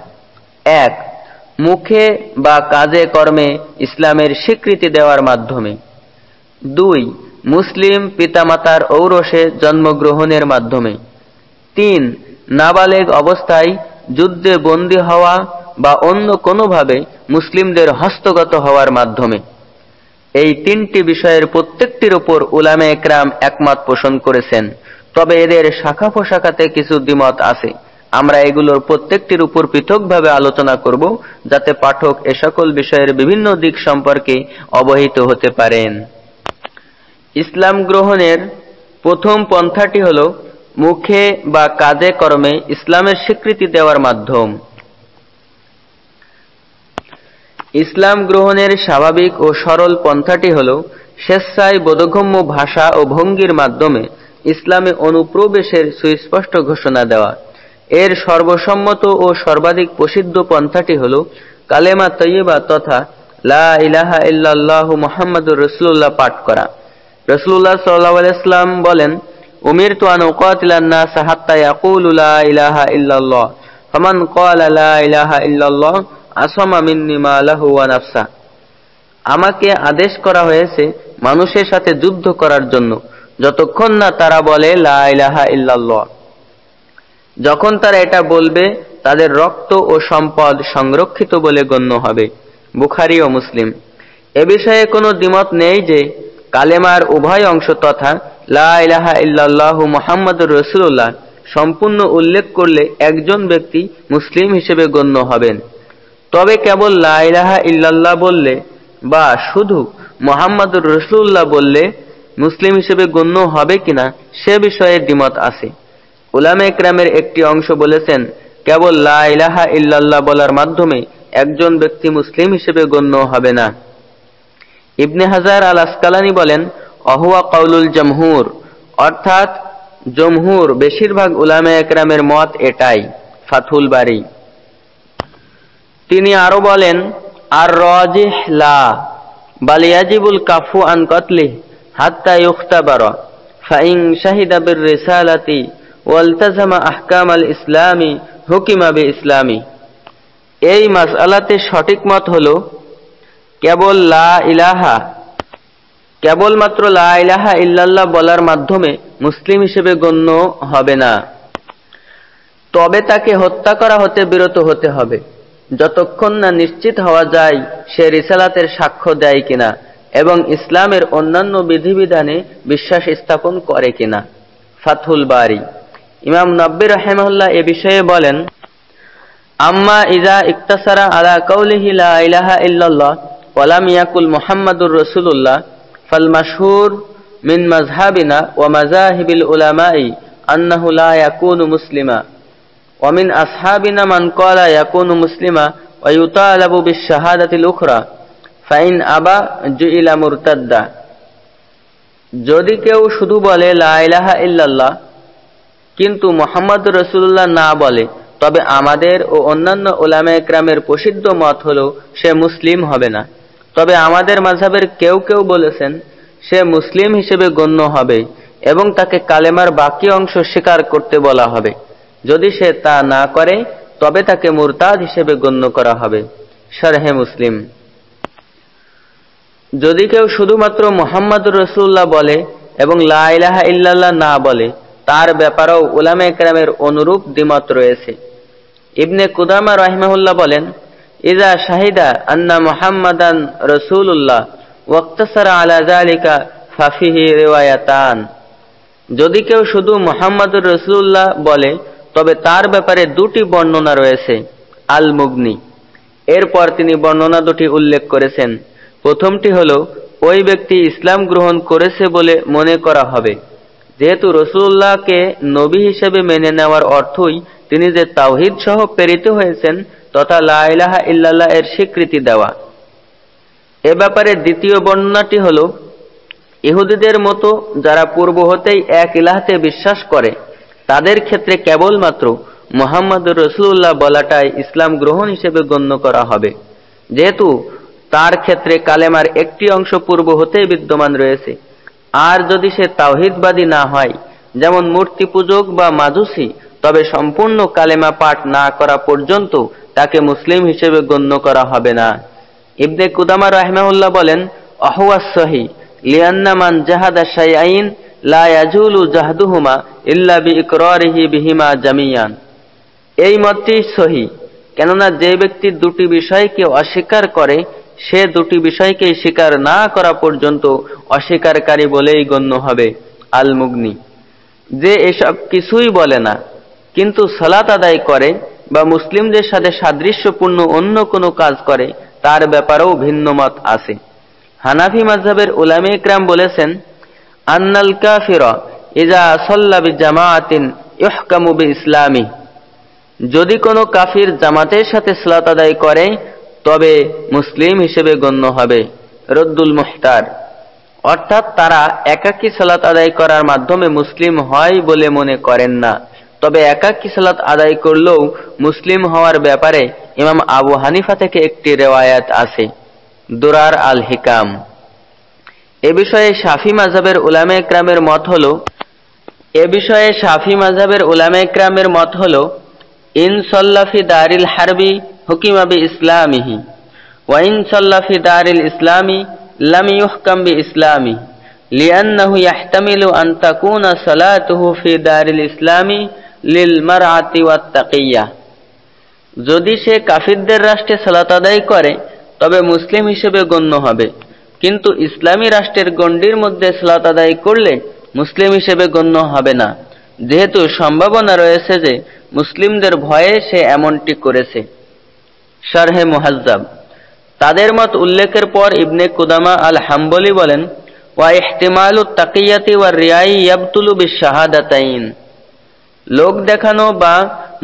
এক, মুখে বা কাজে কর্মে ইসলামের স্বীকৃতি দেওয়ার মাধ্যমে। দুই, মুসলিম পিতামাতার ঔরসে জন্মগ্রহণের মাধ্যমে। তিন, নাবালেগ অবস্থায় যুদ্ধে বন্দী হওয়া বা অন্য কোনোভাবে মুসলিমদের হস্তগত হওয়ার মাধ্যমে। এই তিনটি বিষয়ের প্রত্যেকটির উপর উলামে একরাম একমত পোষণ করেছেন, তবে এদের শাখা পোশাখাতে কিছু দ্বিমত আছে। আমরা এগুলোর প্রত্যেকটির উপর পৃথকভাবে আলোচনা করব, যাতে পাঠক এ সকল বিষয়ের বিভিন্ন দিক সম্পর্কে অবহিত হতে পারেন। ইসলাম গ্রহণের প্রথম পন্থাটি হল মুখে বা কাজে কর্মে ইসলামের স্বীকৃতি দেওয়ার মাধ্যম। ইসলাম গ্রহণের স্বাভাবিক ও সরল পন্থাটি হল স্বেচ্ছায় বোধগম্য ভাষা ও ভঙ্গির মাধ্যমে ইসলামে অনুপ্রবেশের সুস্পষ্ট ঘোষণা দেওয়া। এর সর্বসম্মত ও সর্বাধিক প্রসিদ্ধ পন্থাটি হল, কালেমা তৈবা তথা লা ইলাহা রসুল্লাহ পাঠ করা। রসুল্লাহ বলেন উমির সাহাত্তা ইলাহা ইল্লাল্লাহ। ফামান লা ইলাহা ইল্লাল্লাহ, আসমা মিন্নি মা লাহু ওয়া নাফসা। আমাকে আদেশ করা হয়েছে মানুষের সাথে যুদ্ধ করার জন্য, যতক্ষণ না তারা বলে লা ইলাহা ইল্লাল্লাহ। যখন তারা এটা বলবে, তাদের রক্ত ও সম্পদ সংরক্ষিত বলে গণ্য হবে, বুখারি ও মুসলিম। এ বিষয়ে কোনো দ্বিমত নেই যে, কালেমার উভয় অংশ তথা লা ইলাহা মুহাম্মাদুর রসুল্লাহ সম্পূর্ণ উল্লেখ করলে একজন ব্যক্তি মুসলিম হিসেবে গণ্য হবেন। তবে কেবল লা ইলাহা ইল্লাল্লাহ বললে বা শুধু মোহাম্মদুর রসুল্লাহ বললে মুসলিম হিসেবে গণ্য হবে কিনা, সে বিষয়ে দ্বিমত আছে। উলামে একরামের একটি অংশ বলেছেন, কেবল লা ইলাহা ইল্লাল্লাহ বলার মাধ্যমে একজন ব্যক্তি মুসলিম হিসেবে গণ্য হবে না। ইবনে হাজার আল আসকালানি বলেন, অহুয়া কাউলুল জমহুর অর্থাৎ জমহুর বেশিরভাগ উলামে একরামের মত এটাই, ফাথুল বাড়ি তিনি আরও বলেন আর রজিহ লা বালিয়াজিবুল কাফু আন কতলি হাত্তা ইউখতাবার ফাইং শাহিদা বির রিসালাতি ওয়ালতাজামা আহকাম আল ইসলামি, হুকিমা বি ইসলামি এই মাসআলাতে সঠিক মত হল কেবল লা ইলাহা, কেবলমাত্র লা ইলাহা ইল্লাল্লাহ বলার মাধ্যমে মুসলিম হিসেবে গণ্য হবে না। তবে তাকে হত্যা করা হতে বিরত হতে হবে। যতক্ষণ না নিশ্চিত হওয়া যায় সে রিসালাতের সাক্ষ্য দেয় কিনা এবং ইসলামের অন্যান্য বিধিবিধানে বিশ্বাস স্থাপন করে কিনা। ফাথুল বাড়ি ইমাম নব্বী রহেমুল্লাহ এ বিষয়ে বলেন, আম্মা ইজা ইকতাসারা আলা কৌলিহি লা ইলাহা ইল্লাল্লাহ ওয়ালাম ইয়াকুল মুহাম্মাদুর রসুলুল্লাহ, ফাল মাশহুর মিন মাযহাবিনা ওয়া মাযাহিবিল উলামাই আন্নাহু লা ইয়াকুনু মুসলিমা। ওয়া মিন আসহাবিনা মান ক্বালা ইয়াকুনু মুসলিমা ওয়া ইউতালাবু বিশ শাহাদাতিল উখরা, ফাইন আবা জুইলা মুরতাদ্দা। যদি কেউ শুধু বলে লা ইলাহা ইল্লাল্লাহ কিন্তু মোহাম্মদ রসুল্লাহ না বলে, তবে আমাদের ও অন্যান্য ওলামা একরামের প্রসিদ্ধ মত হল, সে মুসলিম হবে না। তবে আমাদের মাঝাবের কেউ কেউ বলেছেন, সে মুসলিম হিসেবে গণ্য হবে এবং তাকে কালেমার বাকি অংশ স্বীকার করতে বলা হবে। যদি সে তা না করে, তবে তাকে মুরতাদ হিসেবে গণ্য করা হবে। শারহে মুসলিম। যদি কেউ শুধুমাত্র মোহাম্মদ রসুল্লাহ বলে এবং লা ইলাহা ইল্লাল্লাহ না বলে তার ব্যাপারেও উলামে একরামের অনুরূপ দ্বিমত রয়েছে। ইবনে কুদামা রহিমাহুল্লাহ বলেন, ইজা শাহিদা আন্না মোহাম্মদান রসুল্লাহ ওয়াক্তাসারা আলা জালিকা ফাফিহি রেওয়ায়াতান। যদি কেউ শুধু মোহাম্মদুর রসুল্লাহ বলে, তবে তার ব্যাপারে দুটি বর্ণনা রয়েছে। আল মুগনি এরপর তিনি বর্ণনা দুটি উল্লেখ করেছেন। প্রথমটি হল, ওই ব্যক্তি ইসলাম গ্রহণ করেছে বলে মনে করা হবে। যেহেতু রসুল্লাহকে নবী হিসেবে মেনে নেওয়ার অর্থই তিনি যে তাওহিদ সহ প্রেরিত হয়েছেন, তথা লাইলাহা ইল্লাল্লাহ এর স্বীকৃতি দেওয়া। এ ব্যাপারে দ্বিতীয় বর্ণনাটি হল, ইহুদিদের মতো যারা পূর্ব হতেই এক ইলাহাতে বিশ্বাস করে, তাদের ক্ষেত্রে কেবলমাত্র মোহাম্মদ রসুল্লাহ বলাটাই ইসলাম গ্রহণ হিসেবে গণ্য করা হবে। যেহেতু তার ক্ষেত্রে কালেমার একটি অংশ পূর্ব হতেই বিদ্যমান রয়েছে। আর যদি সে তাওহিদবাদী না হয়, যেমন মূর্তি পূজক বা মাজুসি তবে সম্পূর্ণ কালেমা পাঠ না করা পর্যন্ত তাকে মুসলিম হিসেবে গণ্য করা হবে না। ইবনে কুদামা রাহমাহুল্লাহ বলেন অহুয়াস সহি লিয়ান্না মান জাহাদা শাইআইন লা ইয়াজুলু জাহদুহুমা ইল্লা বিইকরারিহি বিহিমা জামিয়ান। এই মতটি সহি কেননা যে ব্যক্তি দুটি বিষয়কে অস্বীকার করে সে দুটি বিষয়কে স্বীকার না করা পর্যন্ত অস্বীকারী বলেই গণ্য হবে আল মুগনি যে এসব কিছুই বলে না, কিন্তু সালাত আদায় করে বা মুসলিমদের সাথে সাদৃশ্যপূর্ণ অন্য কোনো কাজ করে, তার ব্যাপারেও ভিন্ন মত আছে। হানাফি মাঝহের উলামে ইকরাম বলেছেন, আন্নাল কাফির ইজা সল্লাবি জামাআতিন ইহকামু বি ইসলামী যদি কোনো কাফির জামাতের সাথে সালাত আদায় করে তবে মুসলিম হিসেবে গণ্য হবে। রদ্দুল মুহতার অর্থাৎ তারা একাকী সালাত আদায় করার মাধ্যমে মুসলিম হয় বলে মনে করেন না। তবে একাকী সালাত আদায় করলেও মুসলিম হওয়ার ব্যাপারে ইমাম আবু হানিফা থেকে একটি রেওয়ায়াত আছে। দুরার আল হিকাম। এ বিষয়ে শাফি মাজাবের উলামে ক্রামের মত হল, এ বিষয়ে শাফি মাজাবের উলামে ক্রামের মত হল ইনসল্লাফি দারিল হারবি হুকিমাবি ইসলামিহি ওয়াইন সল্লাফি দারিল ইসলামী, লাম ইউহকাম বি ইসলামি আন তাকুনা সালাতুহু ফি দারিল ইসলামি লিল মারআতি ওয়াত তাকিয়া যদি সে কাফিরদের রাষ্ট্রে সালাত আদায় করে, তবে মুসলিম হিসেবে গণ্য হবে। কিন্তু ইসলামী রাষ্ট্রের গণ্ডির মধ্যে সালাত আদায় করলে মুসলিম হিসেবে গণ্য হবে না। যেহেতু সম্ভাবনা রয়েছে যে, মুসলিমদের ভয়ে সে এমনটি করেছে। শারহে মুহাজ্জাব। তাদের মত উল্লেখের পর ইবনে কুদামা আল হাম্বলি বলেন, ওয়া ইহতিমালু তাকিয়াতি ওয়া রিয়াই ইয়াবতুলু বিশাহাদাতাইন লোক দেখানো বা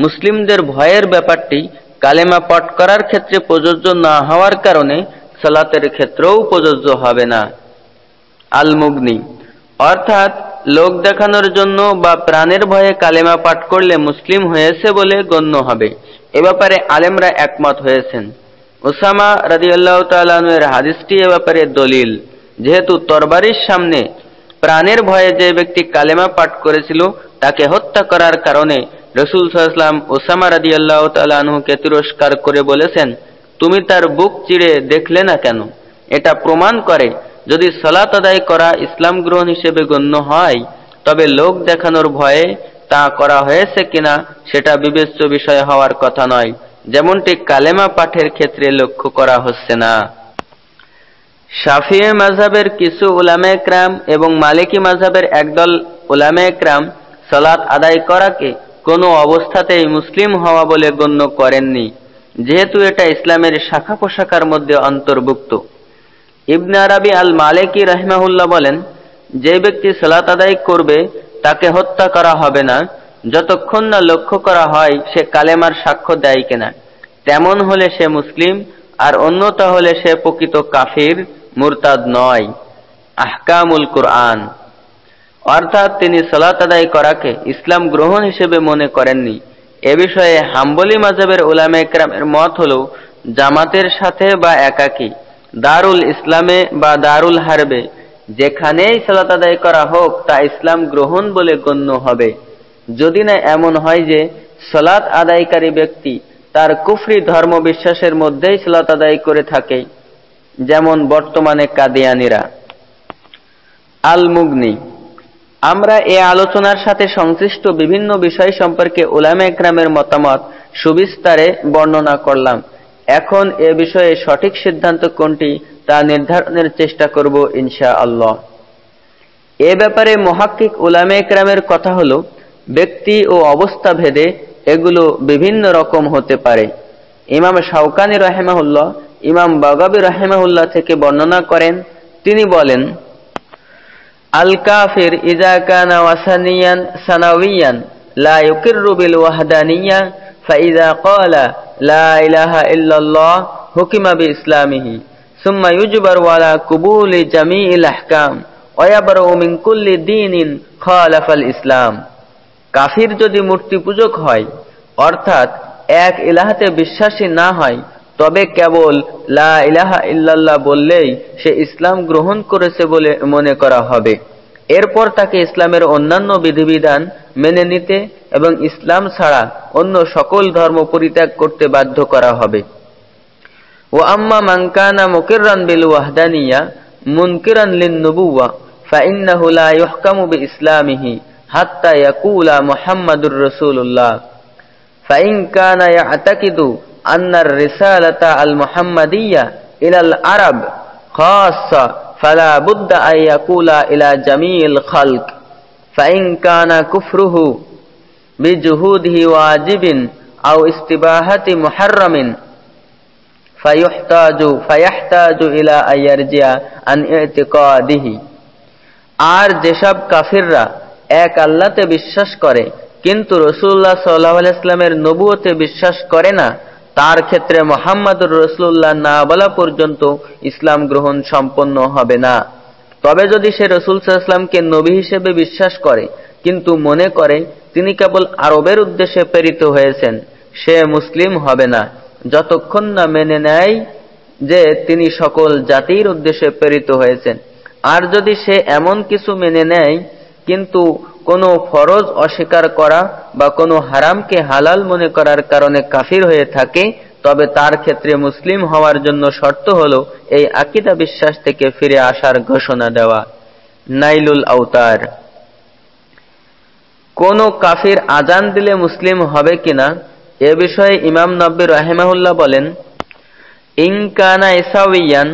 মুসলিমদের ভয়ের ব্যাপারটি কালেমা পাঠ করার ক্ষেত্রে প্রযোজ্য না হওয়ার কারণে সালাতের ক্ষেত্রেও প্রযোজ্য হবে না। আল মুগনি অর্থাৎ লোক দেখানোর জন্য বা প্রাণের ভয়ে কালেমা পাঠ করলে মুসলিম হয়েছে বলে গণ্য হবে। এ ব্যাপারে আলেমরা একমত হয়েছেন। ওসামা রাজিয়াল্লাহ তালের হাদিসটি এ ব্যাপারে দলিল। যেহেতু তরবারির সামনে প্রাণের ভয়ে যে ব্যক্তি কালেমা পাঠ করেছিল, তাকে হত্যা করার কারণে রসুল সাল্লাম ওসামা রাদি আল্লাহ তালুকে তিরস্কার করে বলেছেন, তুমি তার বুক চিড়ে দেখলে না কেন? এটা প্রমাণ করে, যদি সলাত আদায় করা ইসলাম গ্রহণ হিসেবে গণ্য হয়, তবে লোক দেখানোর ভয়ে তা করা হয়েছে কিনা সেটা বিবেচ্য বিষয় হওয়ার কথা নয়। যেমনটি কালেমা পাঠের ক্ষেত্রে লক্ষ্য করা হচ্ছে না। শাফিয়ে মাঝাবের কিছু উলামে ক্রাম এবং মালিকি মাঝাবের একদল উলামে ক্রাম সলাৎ আদায় করাকে কোনো অবস্থাতেই মুসলিম হওয়া বলে গণ্য করেননি। যেহেতু এটা ইসলামের শাখা পোশাকার মধ্যে অন্তর্ভুক্ত। ইবনে আরবি আল মালিকি রহমাহুল্লাহ বলেন, যে ব্যক্তি সালাত আদায় করবে তাকে হত্যা করা হবে না। যতক্ষণ না লক্ষ্য করা হয় সে কালেমার সাক্ষ্য দেয় কিনা। তেমন হলে সে মুসলিম, আর অন্যতা হলে সে প্রকৃত কাফির, মুরতাদ নয়। আহকামুল কুরআন। অর্থাৎ তিনি সলাত আদায় করাকে ইসলাম গ্রহণ হিসেবে মনে করেননি। এ বিষয়ে হাম্বলি মাজাবের উলামে একরামের মত হল, জামাতের সাথে বা একাকী, দারুল ইসলামে বা দারুল হারবে যেখানেই সালাত আদায় করা হোক, তা ইসলাম গ্রহণ বলে গণ্য হবে। যদি না এমন হয় যে সলাৎ আদায়কারী ব্যক্তি তার কুফরি ধর্ম বিশ্বাসের মধ্যেই সালাত আদায় করে থাকে, যেমন বর্তমানে কাদিয়ানিরা। আল মুগনি আমরা এ আলোচনার সাথে সংশ্লিষ্ট বিভিন্ন বিষয় সম্পর্কে ওলামা একরামের মতামত সুবিস্তারে বর্ণনা করলাম। এখন এ বিষয়ে সঠিক সিদ্ধান্ত কোনটি তা নির্ধারণের চেষ্টা করব ইনশা আল্লাহ এ ব্যাপারে মহাক্কিক উলামে একরামের কথা হল, ব্যক্তি ও অবস্থা ভেদে এগুলো বিভিন্ন রকম হতে পারে। ইমাম শাউকানি রহেমাহুল্লাহ, ইমাম বাগাবি রহেমাহুল্লাহ থেকে বর্ণনা করেন, তিনি বলেন, আল কাফির ইজা কানা ওয়াসানিয়ান সানাউইয়ান লা ইউকিররু বিল ওয়াহদানিয়া, ফাইজা ক্বালা লা ইলাহা ইল্লাল্লাহ হুকিমা বিইসলামিহি। সুম্মা ইউজবারু আলা কুবুলি জামিইল আহকাম ওয়া ইয়াবরু মিন কুল্লি দীনিন খালাফাল ইসলাম। কাফির যদি মূর্তি পূজক হয়, অর্থাৎ এক ইলাহাতে বিশ্বাসী না হয়, তবে কেবল লা ইলাহা ইল্লাল্লাহ বললেই সে ইসলাম গ্রহণ করেছে বলে মনে করা হবে। এরপর তাকে ইসলামের অন্যান্য বিধিবিধান মেনে নিতে এবং ইসলাম ছাড়া অন্য সকল ধর্ম পরিত্যাগ করতে বাধ্য করা হবে। وأما من كان مقرا بالوحدانية منكرا للنبوة فإنه لا يحكم بإسلامه حتى يقول محمد رسول الله. فإن كان يعتقد أن الرسالة المحمدية إلى العرب خاصة فلا بد أن يقول إلى جميع الخلق. فإن كان كفره بجهوده واجب أو استباهة محرم আর যেসব কাফিররা এক আল্লাতে বিশ্বাস করে, কিন্তু রসুল্লাহ সাল্লাহ ইসলামের নবুয়তে বিশ্বাস করে না, তার ক্ষেত্রে মোহাম্মদুর রসুল্লাহ না বলা পর্যন্ত ইসলাম গ্রহণ সম্পন্ন হবে না। তবে যদি সে রসুল সাল্লামকে নবী হিসেবে বিশ্বাস করে, কিন্তু মনে করে তিনি কেবল আরবের উদ্দেশ্যে প্রেরিত হয়েছেন, সে মুসলিম হবে না। যতক্ষণ না মেনে নেয় যে তিনি সকল জাতির উদ্দেশ্যে প্রেরিত হয়েছেন। আর যদি সে এমন কিছু মেনে নেয়, কিন্তু কোনো ফরজ অস্বীকার করা বা কোনো হারামকে হালাল মনে করার কারণে কাফির হয়ে থাকে, তবে তার ক্ষেত্রে মুসলিম হওয়ার জন্য শর্ত হল এই আকিদা বিশ্বাস থেকে ফিরে আসার ঘোষণা দেওয়া। নাইলুল আউতার কোন কাফির আজান দিলে মুসলিম হবে কিনা এ বিষয়ে ইমাম নব্বী রাহেমাহুল্লাহ বলেন ইনকানা ইসাউয়ান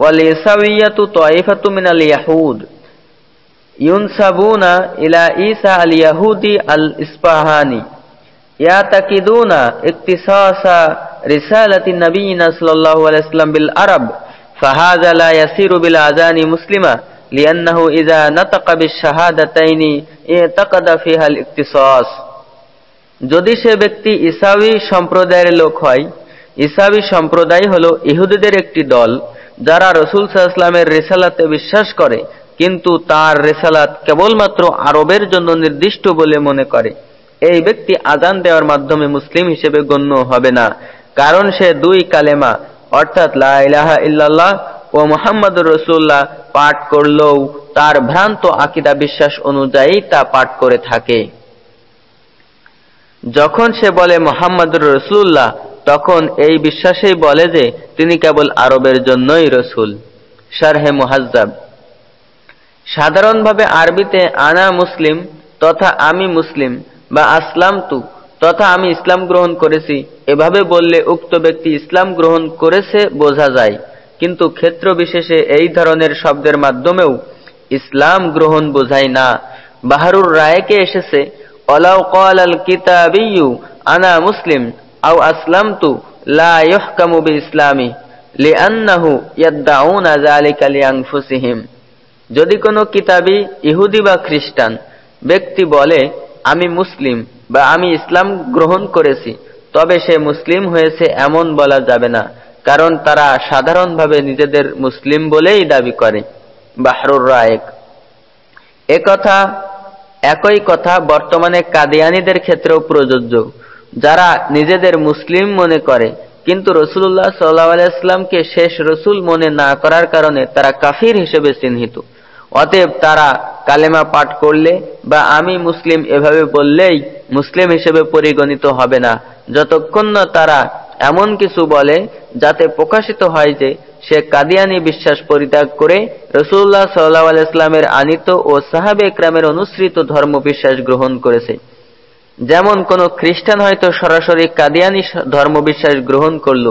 ওয়াল ইসাউইয়াতু তাইফাতু মিনাল ইয়াহুদ ينسبون إلى عيسى اليهودي الإسبهاني يعتقدون اختصاص رسالة نبينا صلى الله عليه وسلم بالعرب فهذا لا يصير بالأذان مسلما لأنه إذا نطق بالشهادتين اعتقد فيها الاختصاص যদি সে ব্যক্তি ইসাবি সম্প্রদায়ের লোক হয় ইসাবি সম্প্রদায় হল ইহুদিদের একটি দল, যারা রসুল সাল্লামের রেসালাতে বিশ্বাস করে, কিন্তু তার রেসালাত কেবলমাত্র আরবের জন্য নির্দিষ্ট বলে মনে করে। এই ব্যক্তি আজান দেওয়ার মাধ্যমে মুসলিম হিসেবে গণ্য হবে না, কারণ সে দুই কালেমা, অর্থাৎ লাহা ইল্লাল্লাহ ও মোহাম্মদুর রসুল্লাহ পাঠ করলেও তার ভ্রান্ত আকিদা বিশ্বাস অনুযায়ী তা পাঠ করে থাকে। যখন সে বলে মোহাম্মদুর রসুল্লাহ তখন এই বিশ্বাসেই বলে যে তিনি কেবল আরবের জন্যই রসুল। শারহে মুহাজ্জাব। সাধারণভাবে আরবিতে আনা মুসলিম, তথা আমি মুসলিম, বা আসলাম তু তথা আমি ইসলাম গ্রহণ করেছি, এভাবে বললে উক্ত ব্যক্তি ইসলাম গ্রহণ করেছে বোঝা যায়। কিন্তু ক্ষেত্র বিশেষে এই ধরনের শব্দের মাধ্যমেও ইসলাম গ্রহণ বোঝায় না। বাহারুর রায়কে এসেছে কিতাবিউ আনা মুসলিম আও আসলাম তু লা ইহকামু বি ইসলামী লিআন্নাহু ইয়াদদাউনা যালিকা লিআনফুসিহিম। যদি কোনো কিতাবি ইহুদি বা খ্রিস্টান ব্যক্তি বলে, আমি মুসলিম বা আমি ইসলাম গ্রহণ করেছি, তবে সে মুসলিম হয়েছে এমন বলা যাবে না, কারণ তারা সাধারণভাবে নিজেদের মুসলিম বলেই দাবি করে। বাহরুর রায়েক। কথা একই কথা বর্তমানে কাদিয়ানিদের ক্ষেত্রেও প্রযোজ্য। যারা নিজেদের মুসলিম মনে করে, কিন্তু রসুল্লাহ সাল্লাহ আলাইসলামকে শেষ রসুল মনে না করার কারণে তারা কাফির হিসেবে চিহ্নিত। অতএব তারা কালেমা পাঠ করলে বা আমি মুসলিম এভাবে বললেই মুসলিম হিসেবে পরিগণিত হবে না। যতক্ষণ না তারা এমন কিছু বলে যাতে প্রকাশিত হয় যে সে কাদিয়ানি বিশ্বাস পরিত্যাগ করে রসুল্লাহ সাল্লাহ আলাইস্লামের আনিত ও সাহাবে একরামের অনুসৃত ধর্ম বিশ্বাস গ্রহণ করেছে। যেমন কোন খ্রিস্টান হয়তো সরাসরি কাদিয়ানি ধর্ম বিশ্বাস গ্রহণ করল,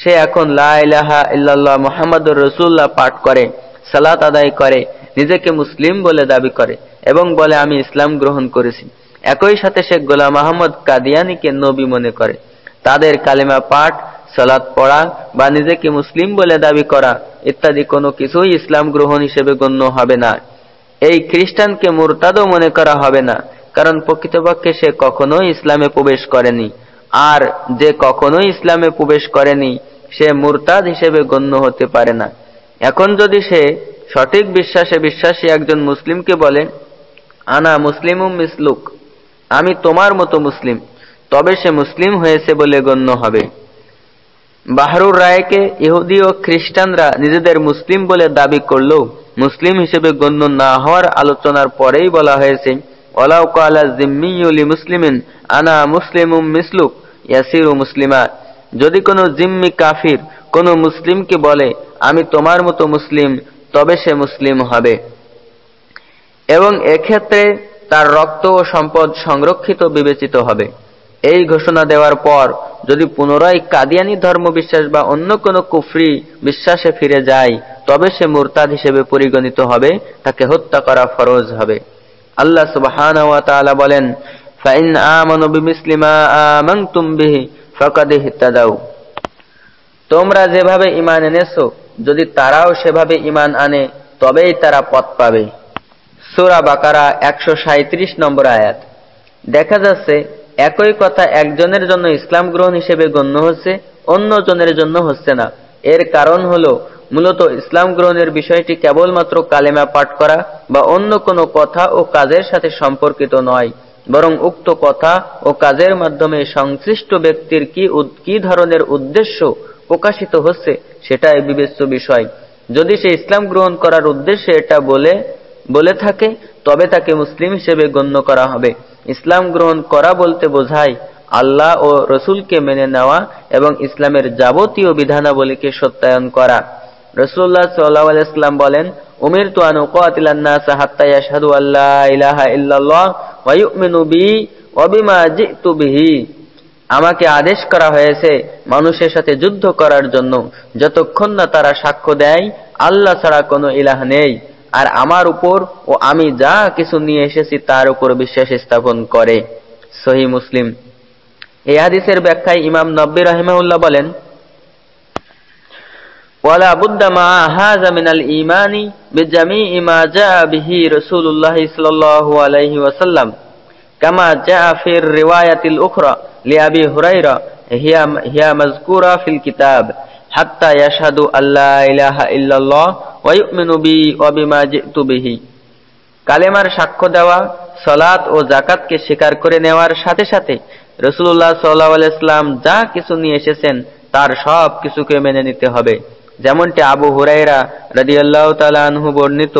সে এখন লাহা ইল্লাল্লাহ মোহাম্মদুর রসুল্লাহ পাঠ করে, সালাত আদায় করে, নিজেকে মুসলিম বলে দাবি করে এবং বলে, আমি ইসলাম গ্রহণ করেছি। একই সাথে শেখ গোলাম আহমদ কাদিয়ানিকে নবী মনে করে। তাদের কালেমা পাঠ সালাত পড়া বা নিজেকে মুসলিম বলে দাবি করা ইত্যাদি কোনো কিছুই ইসলাম গ্রহণ হিসেবে গণ্য হবে না। এই খ্রিস্টানকে মুরতাদও মনে করা হবে না, কারণ প্রকৃতপক্ষে সে কখনোই ইসলামে প্রবেশ করেনি। আর যে কখনোই ইসলামে প্রবেশ করেনি, সে মুরতাদ হিসেবে গণ্য হতে পারে না। এখন যদি সে সঠিক বিশ্বাসে বিশ্বাসী একজন মুসলিমকে বলে, আনা মুসলিম মিসলুক, আমি তোমার মতো মুসলিম, তবে সে মুসলিম হয়েছে বলে গণ্য হবে। বাহরুর রায়কে ইহুদি ও খ্রিস্টানরা নিজেদের মুসলিম বলে দাবি করলেও মুসলিম হিসেবে গণ্য না হওয়ার আলোচনার পরেই বলা হয়েছে মুসলিমিন আনা মুসলিমুম মিসলুক ইয়াসিরু মুসলিমা। যদি কোনো জিম্মি কাফির কোনো মুসলিমকে বলে, আমি তোমার মতো মুসলিম, তবে সে মুসলিম হবে। এবং এক্ষেত্রে তার রক্ত ও সম্পদ সংরক্ষিত বিবেচিত হবে। এই ঘোষণা দেওয়ার পর যদি পুনরায় কাদিয়ানি ধর্ম বিশ্বাস বা অন্য কোনো কুফরি বিশ্বাসে ফিরে যায়, তবে সে মুরতাদ হিসেবে পরিগণিত হবে, তাকে হত্যা করা ফরজ হবে। আল্লাহ সুবহান বলেন তোমরা যেভাবে ঈমান এনেছো, যদি তারাও সেভাবে ইমান আনে, তবেই তারা পথ পাবে। সূরা বাকারা 137 নম্বর আয়াত। দেখা যাচ্ছে একই কথা একজনের জন্য ইসলাম গ্রহণ হিসেবে গণ্য হচ্ছে অন্য জনের জন্য হচ্ছে না। এর কারণ হল, মূলত ইসলাম গ্রহণের বিষয়টি কেবলমাত্র কালেমা পাঠ করা বা অন্য কোনো কথা ও কাজের সাথে সম্পর্কিত নয়, বরং উক্ত কথা ও কাজের মাধ্যমে সংশ্লিষ্ট ব্যক্তির কি কি ধরনের উদ্দেশ্য প্রকাশিত হচ্ছে সেটাই বিবেচ্য বিষয়। যদি সে ইসলাম গ্রহণ করার উদ্দেশ্যে এটা বলে বলে থাকে তবে তাকে মুসলিম হিসেবে গণ্য করা হবে। ইসলাম গ্রহণ করা বলতে বোঝায় আল্লাহ ও রসুলকে মেনে নেওয়া এবং ইসলামের যাবতীয় বিধানাবলীকে সত্যায়ন করা। রসুল্লাহ সাল্লাহ ইসলাম বলেন উমির তু আনু কাতিলান্নাস হাত্তা ইয়াশহাদু আল্লা ইলাহা ইল্লাল্লাহ ওয়া ইউমিনু বি ওয়া বিমা জিতু বিহি। আমাকে আদেশ করা হয়েছে মানুষের সাথে যুদ্ধ করার জন্য। যতক্ষণ না তারা সাক্ষ্য দেয়, আল্লাহ ছাড়া কোনো ইলাহ নেই। আর আমার উপর ও আমি যা কিছু নিয়ে এসেছি তার উপর বিশ্বাস স্থাপন করে সহি মুসলিম এই হাদিসের ব্যাখ্যায় ইমাম নব্বী রহিমাউল্লাহ বলেন ولا بد مع هذا من الإيمان بجميع ما جاء به رسول الله صلى الله عليه وسلم كما جاء في الرواية الأخرى لأبي هريرة هي هي مذكورة في الكتاب হাত্তা ইয়াশহাদু আল্লাহ ইলাহা ইল্লাল্লাহ ওয়া ইউমিনু বি ওয়া বিমা জিতু বিহি। কালেমার সাক্ষ্য দেওয়া, সালাত ও জাকাতকে স্বীকার করে নেওয়ার সাথে সাথে রসুল্লাহ সাল্লাহ ইসলাম যা কিছু নিয়ে এসেছেন, তার সব কিছুকে মেনে নিতে হবে। যেমনটি আবু হুরাইরা রাদিয়াল্লাহ তালাহু বর্ণিত,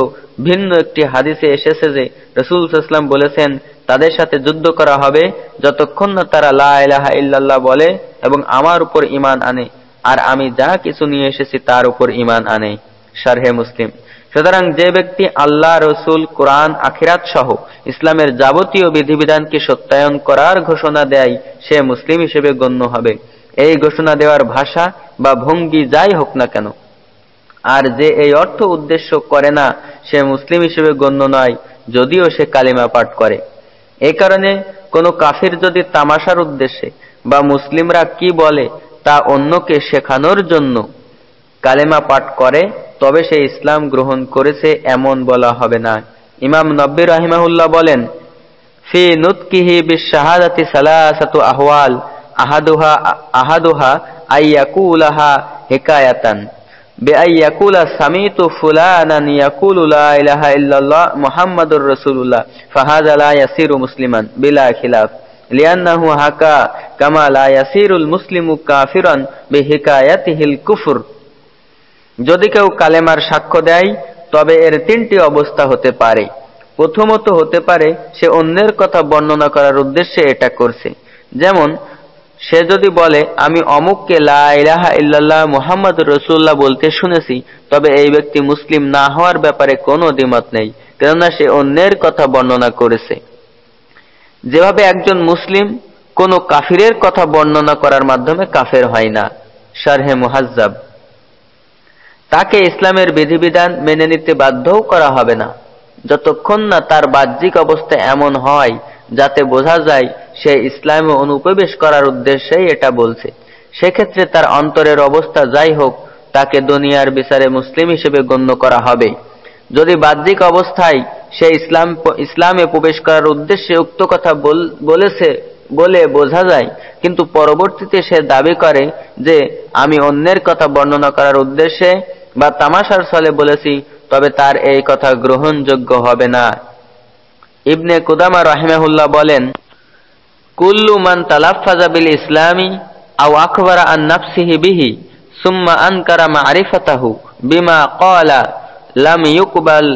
ভিন্ন একটি হাদিসে এসেছে যে রসুল ইসলাম বলেছেন, তাদের সাথে যুদ্ধ করা হবে যতক্ষণ না তারা লা ইলাহা ইল্লাল্লাহ বলে এবং আমার উপর ইমান আনে। আর আমি যা কিছু নিয়ে এসেছি তার উপর ইমান আনে। সারহে মুসলিম। সুতরাং যে ব্যক্তি আল্লাহ, রসুল, কোরআন, আখিরাত সহ ইসলামের যাবতীয় বিধিবিধানকে সত্যায়ন করার ঘোষণা দেয়, সে মুসলিম হিসেবে গণ্য হবে। এই ঘোষণা দেওয়ার ভাষা বা ভঙ্গি যাই হোক না কেন। আর যে এই অর্থ উদ্দেশ্য করে না, সে মুসলিম হিসেবে গণ্য নয়, যদিও সে কালিমা পাঠ করে। এ কারণে কোনো কাফির যদি তামাশার উদ্দেশ্যে বা মুসলিমরা কি বলে তা অন্যকে শেখানোর জন্য কালেমা পাঠ করে, তবে সে ইসলাম গ্রহণ করেছে এমন বলা হবে না। ইমাম নব্বী রাহিমাহুল্লাহ বলেন, ফি নুতকিহি বিশাহাদাতি সালাসাতু আহওয়াল, আহাদুহা আহাদুহা আইয়াকুলাহা হিকায়াতান। বেআইয়াকুলা মুসলিমান, বিলা খিলাফ। লিআন্নাহু হাকা কামা লা ইয়াসিরুল মুসলিমু কাফিরান বিহিকায়াতিহিল কুফর। যদি কেউ কালেমার সাক্ষ্য দেয়, তবে এর তিনটি অবস্থা হতে পারে। প্রথমত হতে পারে, সে অন্যের কথা বর্ণনা করার উদ্দেশ্যে এটা করছে। যেমন, সে যদি বলে, আমি অমুককে লাহা ইল্লাল্লাহ মুহাম্মদ রসুল্লাহ বলতে শুনেছি, তবে এই ব্যক্তি মুসলিম না হওয়ার ব্যাপারে কোনো দ্বিমত নেই, কেননা সে অন্যের কথা বর্ণনা করেছে। যেভাবে একজন মুসলিম কোন কাফিরের কথা বর্ণনা করার মাধ্যমে কাফের হয় না, শারহে মুহাজ্জাব। তাকে ইসলামের বিধিবিধান মেনে নিতে বাধ্যও করা হবে না। যতক্ষণ না তার বাহ্যিক অবস্থা এমন হয় যাতে বোঝা যায় সে ইসলামে অনুপ্রবেশ করার উদ্দেশ্যেই এটা বলছে। সেক্ষেত্রে তার অন্তরের অবস্থা যাই হোক, তাকে দুনিয়ার বিচারে মুসলিম হিসেবে গণ্য করা হবে। যদি বাহ্যিক অবস্থায় সে ইসলাম ইসলামে প্রবেশ করার উদ্দেশ্যে উক্ত কথা বলেছে, বলে বোঝা যায়। কিন্তু পরবর্তীতে সে দাবি করে যে, আমি অন্যের কথা বর্ণনা করার উদ্দেশ্যে বা তামাশার ছলে বলেছি, তবে তার এই কথা গ্রহণযোগ্য হবে না। ইবনে কুদামা রাহিমাহুল্লাহ বলেন, কুল্লু মান তালাফাজা বিল ইসলামি আও আকবরা আন বিহি, সুম্মা আনকারা মারিফাতাহু বিমা ক্বালা লাম ইউকবাল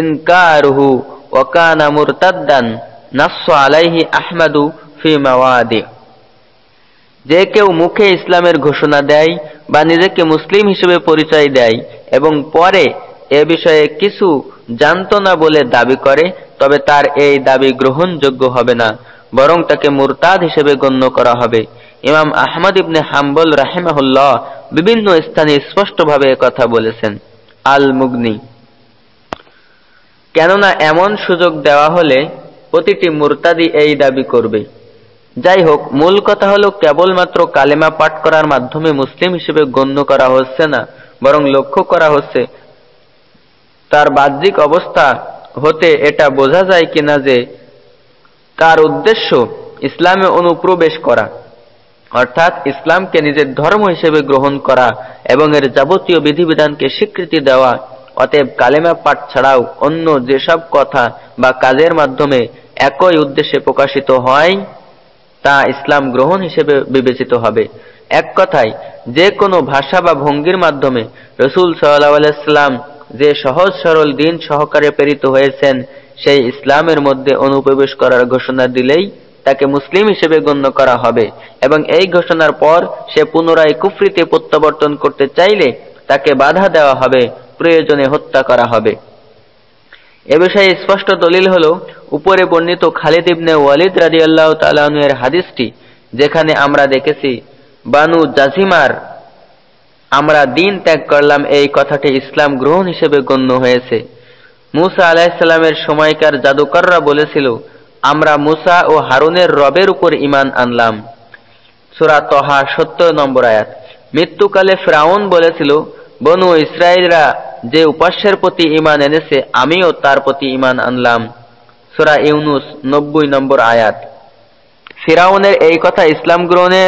ইনকারুহু ওয়াকানা মুরতাদ্দান নাস আলাইহি আহমাদু ফি মাওয়াদি। যে কেউ মুখে ইসলামের ঘোষণা দেয় বা নিজেকে মুসলিম হিসেবে পরিচয় দেয় এবং পরে এ বিষয়ে কিছু জানত না বলে দাবি করে, তবে তার এই দাবি গ্রহণযোগ্য হবে না, বরং তাকে মুরতাদ হিসেবে গণ্য করা হবে। ইমাম আহমদ ইবনে হাম্বল রাহেমাহুল্লাহ বিভিন্ন স্থানে স্পষ্টভাবে কথা বলেছেন। আল মুগনি কেননা এমন সুযোগ দেওয়া হলে প্রতিটি মুরতাদি এই দাবি করবে। যাই হোক মূল কথা হলো কেবলমাত্র কালেমা পাঠ করার মাধ্যমে মুসলিম হিসেবে গণ্য করা হচ্ছে না, বরং লক্ষ্য করা হচ্ছে তার বাহ্যিক অবস্থা হতে এটা বোঝা যায় কিনা যে তার উদ্দেশ্য ইসলামে অনুপ্রবেশ করা, অর্থাৎ ইসলামকে নিজের ধর্ম হিসেবে গ্রহণ করা এবং এর যাবতীয় বিধিবিধানকে স্বীকৃতি দেওয়া অতএব কালেমা পাঠ ছাড়াও অন্য যেসব কথা বা কাজের মাধ্যমে একই উদ্দেশ্যে প্রকাশিত হয়, তা ইসলাম গ্রহণ হিসেবে বিবেচিত হবে। এক কথায়, যে কোনো ভাষা বা ভঙ্গির মাধ্যমে রসুল সাল্লাহ যে সহজ সরল দিন সহকারে প্রেরিত হয়েছেন, সেই ইসলামের মধ্যে অনুপ্রবেশ করার ঘোষণা দিলেই তাকে মুসলিম হিসেবে গণ্য করা হবে এবং এই ঘোষণার পর সে পুনরায় কুফরিতে প্রত্যাবর্তন করতে চাইলে তাকে বাধা দেওয়া হবে, প্রয়োজনে হত্যা করা হবে। এ বিষয়ে স্পষ্ট দলিল হল, উপরে বর্ণিত খালিদ ইবনে ওয়ালিদ রাজি আল্লাহ তালের হাদিসটি, যেখানে আমরা দেখেছি, বানু জাজিমার, আমরা দিন ত্যাগ করলাম, এই কথাটি ইসলাম গ্রহণ হিসেবে গণ্য হয়েছে। মুসা আলাহিসাল্লামের সময়কার জাদুকররা বলেছিল, আমরা মুসা ও হারুনের রবের উপর ইমান আনলাম। সুরা তহা সত্তর নম্বর আয়াত। মৃত্যুকালে ফ্রাউন বলেছিল, বনু ইসরায়েলরা যে উপাস্যের প্রতি ইমান এনেছে, আমিও তার প্রতি ইমান আনলাম। সোরা ইউনুস নব্বই নম্বর আয়াত। ফিরাউনের এই কথা ইসলাম গ্রহণে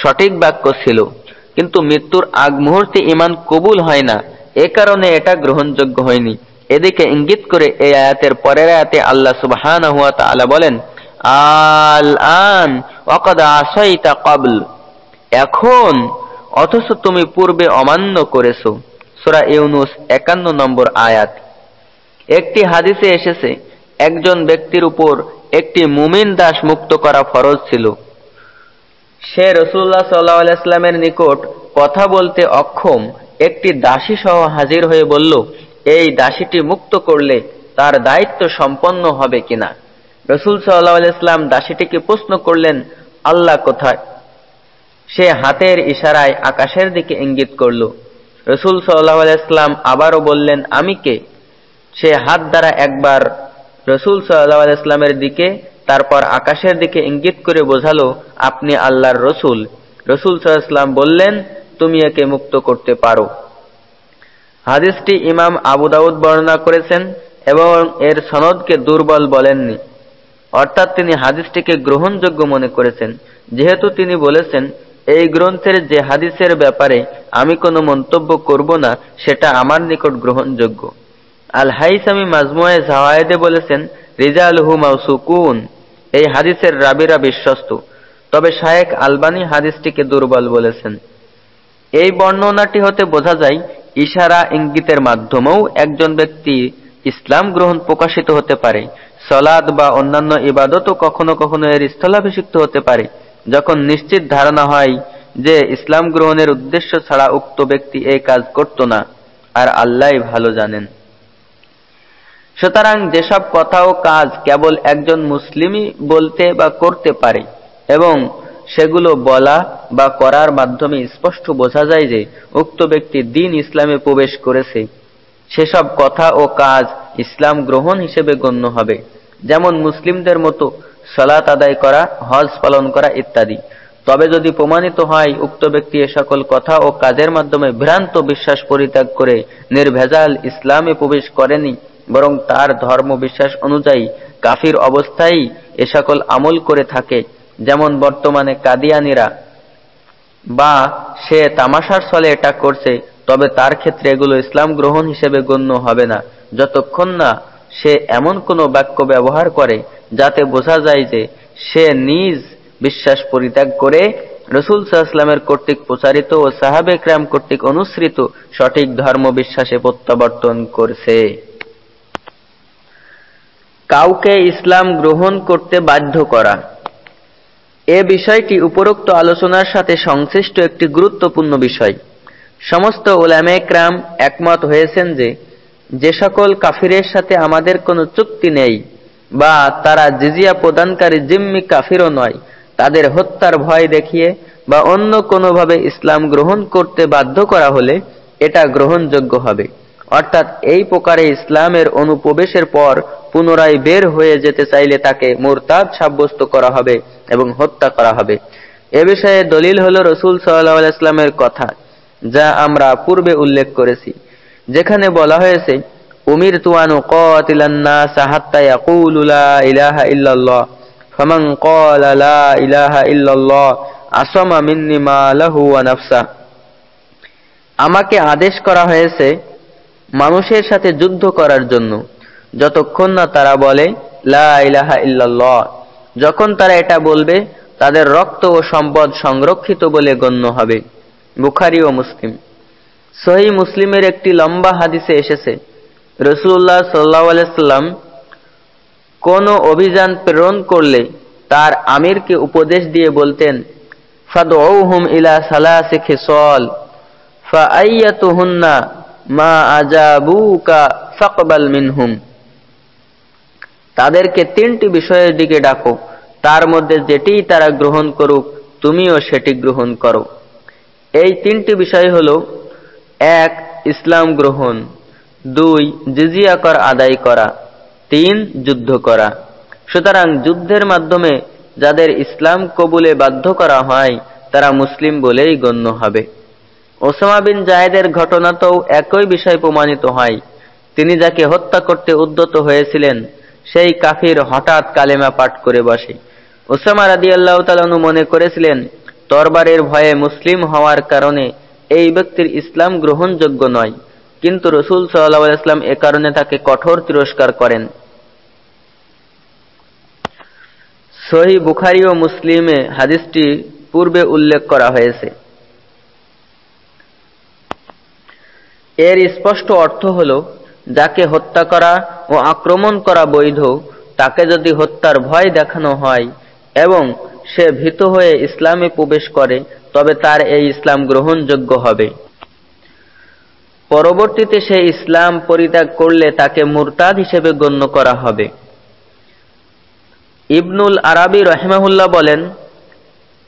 সঠিক বাক্য ছিল, কিন্তু মৃত্যুর আগ মুহূর্তে ইমান কবুল হয় না। এ কারণে এটা গ্রহণযোগ্য হয়নি। এদিকে ইঙ্গিত করে এই আয়াতের পরের আয়াতে আল্লাহ সুবহান বলেন, আল আন ওয়াকাদ আসাইতা কবল এখন অথচ তুমি পূর্বে অমান্য করেছ। সোরা ইউনুস একান্ন নম্বর আয়াত। একটি হাদিসে এসেছে, একজন ব্যক্তির উপর একটি মুমিন দাস মুক্ত করা ফরজ ছিল। সে রসুল্লাহ সাল্লাহামের নিকট কথা বলতে অক্ষম একটি দাসী সহ হাজির হয়ে বলল, এই দাসীটি মুক্ত করলে তার দায়িত্ব সম্পন্ন হবে কিনা? রসুল সাল্লাহ দাসীটিকে প্রশ্ন করলেন, আল্লাহ কোথায়? সে হাতের ইশারায় আকাশের দিকে ইঙ্গিত করল। রসুল সাল্লাহ আবারও বললেন, আমি কে? সে হাত দ্বারা একবার রসুল সাল্লাহ আলাইসলামের দিকে, তারপর আকাশের দিকে ইঙ্গিত করে বোঝালো, আপনি আল্লাহর রসুল। রসুল সাল্লাম বললেন, তুমি একে মুক্ত করতে পারো। হাদিসটি ইমাম আবু দাউদ বর্ণনা করেছেন এবং এর সনদকে দুর্বল বলেননি। অর্থাৎ তিনি হাদিসটিকে গ্রহণযোগ্য মনে করেছেন। যেহেতু তিনি বলেছেন এই গ্রন্থের যে হাদিসের ব্যাপারে আমি কোনো মন্তব্য করব না, সেটা আমার নিকট গ্রহণযোগ্য। আল হাইসামি মাজমুয়ে জাওয়ায়েদে বলেছেন, রিজালহু মাউসুকুন। এই হাদিসের রাবিরা বিশ্বস্ত। তবে শায়েক আলবানি হাদিসটিকে দুর্বল বলেছেন। এই বর্ণনাটি হতে বোঝা যায়, ইশারা ইঙ্গিতের মাধ্যমেও একজন ব্যক্তি ইসলাম গ্রহণ প্রকাশিত হতে পারে। সলাদ বা অন্যান্য ইবাদতও কখনো কখনো এর স্থলাভিষিক্ত হতে পারে। যখন নিশ্চিত ধারণা হয় যে ইসলাম গ্রহণের উদ্দেশ্য ছাড়া উক্ত ব্যক্তি এই কাজ করত না, আর আল্লাহ ভালো জানেন। সুতরাং যেসব কথা ও কাজ কেবল একজন মুসলিমই বলতে বা করতে পারে এবং সেগুলো বলা বা করার মাধ্যমে স্পষ্ট বোঝা যায় যে উক্ত ব্যক্তি দিন ইসলামে প্রবেশ করেছে, সেসব কথা ও কাজ ইসলাম গ্রহণ হিসেবে গণ্য হবে। যেমন মুসলিমদের মতো সলাত আদায় করা, হজ পালন করা ইত্যাদি। তবে যদি প্রমাণিত হয় উক্ত ব্যক্তি এ সকল কথা ও কাজের মাধ্যমে ভ্রান্ত বিশ্বাস পরিত্যাগ করে নির্ভেজাল ইসলামে প্রবেশ করেনি, বরং তার ধর্ম বিশ্বাস অনুযায়ী কাফির অবস্থায় এ সকল আমল করে থাকে, যেমন বর্তমানে কাদিয়ানিরা বা সে তামাশার ছলে এটা করছে, তবে তার ক্ষেত্রে এগুলো ইসলাম গ্রহণ হিসেবে গণ্য হবে না, যতক্ষণ না সে এমন কোনো বাক্য ব্যবহার করে যাতে বোঝা যায় যে সে নিজ বিশ্বাস পরিত্যাগ করে রসুল সাহা কর্তৃক প্রচারিত ও সাহাবে ক্রাম কর্তৃক অনুসৃত সঠিক ধর্ম বিশ্বাসে প্রত্যাবর্তন করছে। কাউকে ইসলাম গ্রহণ করতে বাধ্য করা। এ বিষয়টি উপরোক্ত আলোচনার সাথে সংশ্লিষ্ট একটি গুরুত্বপূর্ণ বিষয়। সমস্ত ওলামেকরাম একমত হয়েছেন যে যে সকল কাফিরের সাথে আমাদের কোনো চুক্তি নেই, বা তারা জিজিয়া প্রদানকারী জিম্মি কাফিরও নয়, তাদের হত্যার ভয় দেখিয়ে বা অন্য কোনোভাবে ইসলাম গ্রহণ করতে বাধ্য করা হলে এটা গ্রহণযোগ্য হবে। অর্থাৎ এই প্রকারে ইসলামের অনুপ্রবেশের পর পুনরায় বের হয়ে যেতে চাইলে তাকে মোরতাদ সাব্যস্ত করা হবে এবং হত্যা করা হবে। এ বিষয়ে দলিল হল রসুল সাল্লাহ ইসলামের কথা, যা আমরা পূর্বে উল্লেখ করেছি। যেখানে বলা হয়েছে উমির তুয়ানু কতিলান্না ইলাহা লা ইলাহা আসমা আমাকে আদেশ করা হয়েছে মানুষের সাথে যুদ্ধ করার জন্য, যতক্ষণ না তারা বলে, লা ইলাহা যখন তারা এটা বলবে, তাদের রক্ত ও সম্পদ সংরক্ষিত বলে গণ্য হবে। বুখারি ও মুসলিম। সহি মুসলিমের একটি লম্বা হাদিসে এসেছে। রসুল্লাহ সাল্লাহ আলাইসাল্লাম কোন অভিযান প্রেরণ করলে তার আমিরকে উপদেশ দিয়ে বলতেন, ফাদউহুম ইলা সালাসি খিসাল, ফাআইয়াতুহুন্না মা আজাবুকা ফাকবাল মিনহুম। তাদেরকে তিনটি বিষয়ের দিকে ডাকো, তার মধ্যে যেটিই তারা গ্রহণ করুক, তুমিও সেটি গ্রহণ করো। এই তিনটি বিষয় হল এক, ইসলাম গ্রহণ। দুই, জিজিয়া কর আদায় করা। তিন, যুদ্ধ করা। সুতরাং যুদ্ধের মাধ্যমে যাদের ইসলাম কবুলে বাধ্য করা হয়, তারা মুসলিম বলেই গণ্য হবে। ওসামা বিন জায়েদের ঘটনাতেও একই বিষয় প্রমাণিত হয়। তিনি যাকে হত্যা করতে উদ্যত হয়েছিলেন, সেই কাফির হঠাৎ কালেমা পাঠ করে বসে। ওসামা রাদি আল্লাহ তালু মনে করেছিলেন, তরবারের ভয়ে মুসলিম হওয়ার কারণে এই ব্যক্তির ইসলাম গ্রহণযোগ্য নয়। কিন্তু রসুল সাল্লাহ ইসলাম এ কারণে তাকে কঠোর তিরস্কার করেন। সহি বুখারি ও মুসলিমে হাদিসটি পূর্বে উল্লেখ করা হয়েছে। এর স্পষ্ট অর্থ হল, যাকে হত্যা করা ও আক্রমণ করা বৈধ, তাকে যদি হত্যার ভয় দেখানো হয় এবং সে ভীত হয়ে ইসলামে প্রবেশ করে তবে তার এই ইসলাম গ্রহণযোগ্য হবে। পরবর্তীতে সে ইসলাম পরিত্যাগ করলে তাকে মুরতাদ হিসেবে গণ্য করা হবে। ইবনুল আরাবি রহমাহুল্লাহ বলেন,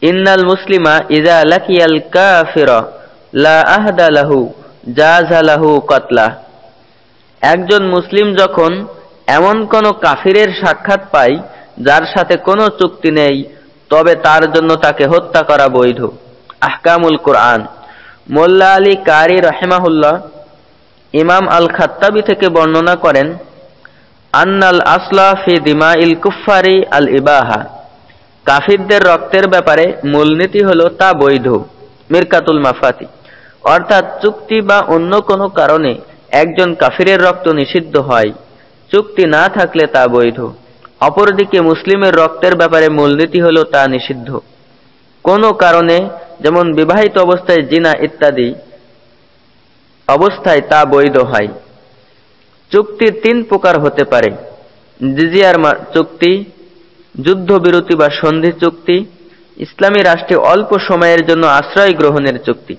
ইন্নাল মুসলিমা ইজা লাকিয়াল কাফিরা, লা আহদা লাহু জাজালাহু কতলা। একজন মুসলিম যখন এমন কোন কাফিরের সাক্ষাৎ পায়, যার সাথে কোনো চুক্তি নেই, তবে তার জন্য তাকে হত্যা করা বৈধ। আহকামুল কোরআন। মোল্লা আলী কারি রহেমাহুল্লাহ ইমাম আল খাত্তাবি থেকে বর্ণনা করেন, আন্নাল আসলা ফি দিমা ইল কুফারি আল ইবাহা। কাফিরদের রক্তের ব্যাপারে মূলনীতি হল তা বৈধ, মিরকাতুল মাফাতি। অর্থাৎ চুক্তি বা অন্য কোনো কারণে একজন কাফিরের রক্ত নিষিদ্ধ হয়। চুক্তি না থাকলে তা বৈধ। অপরদিকে মুসলিমের রক্তের ব্যাপারে মূলনীতি হল তা নিষিদ্ধ। কোনো কারণে যেমন বিবাহিত অবস্থায় জিনা ইত্যাদি অবস্থায় তা বৈধ হয়। চুক্তির তিন প্রকার হতে পারে। জিজিয়ার চুক্তি, যুদ্ধবিরতি বা সন্ধি চুক্তি, ইসলামী রাষ্ট্রে অল্প সময়ের জন্য আশ্রয় গ্রহণের চুক্তি।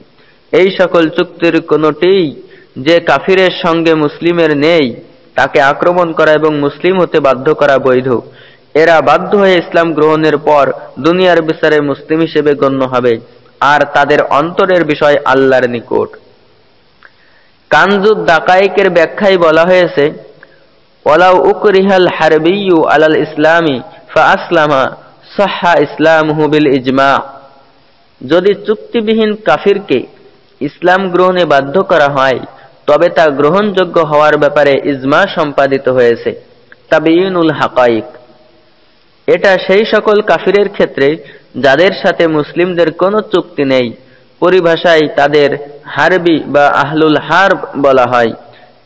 এই সকল চুক্তির কোনটিই যে কাফিরের সঙ্গে মুসলিমের নেই, তাকে আক্রমণ করা এবং মুসলিম হতে বাধ্য করা বৈধ। এরা বাধ্য হয়ে ইসলাম গ্রহণের পর দুনিয়ার বিচারে মুসলিম হিসেবে গণ্য হবে। আর তাদের অন্তরের বিষয় আল্লাহর নিকট। কানজুদ দাকাইকের ব্যাখ্যায় বলা হয়েছে ওলাউ উকরিহাল হারবিয়ু আলাল ইসলামী ফা আসলামা সাহা ইসলাম বিল ইজমা। যদি চুক্তিবিহীন কাফিরকে ইসলাম গ্রহণে বাধ্য করা হয়, তবে তা গ্রহণযোগ্য হওয়ার ব্যাপারে ইজমা সম্পাদিত হয়েছে তাবিউনুল হাকাইক এটা সেই সকল কাফিরের ক্ষেত্রে যাদের সাথে মুসলিমদের কোনো চুক্তি নেই, পরিভাষায় তাদের হারবি বা আহলুল হার্ব বলা হয়।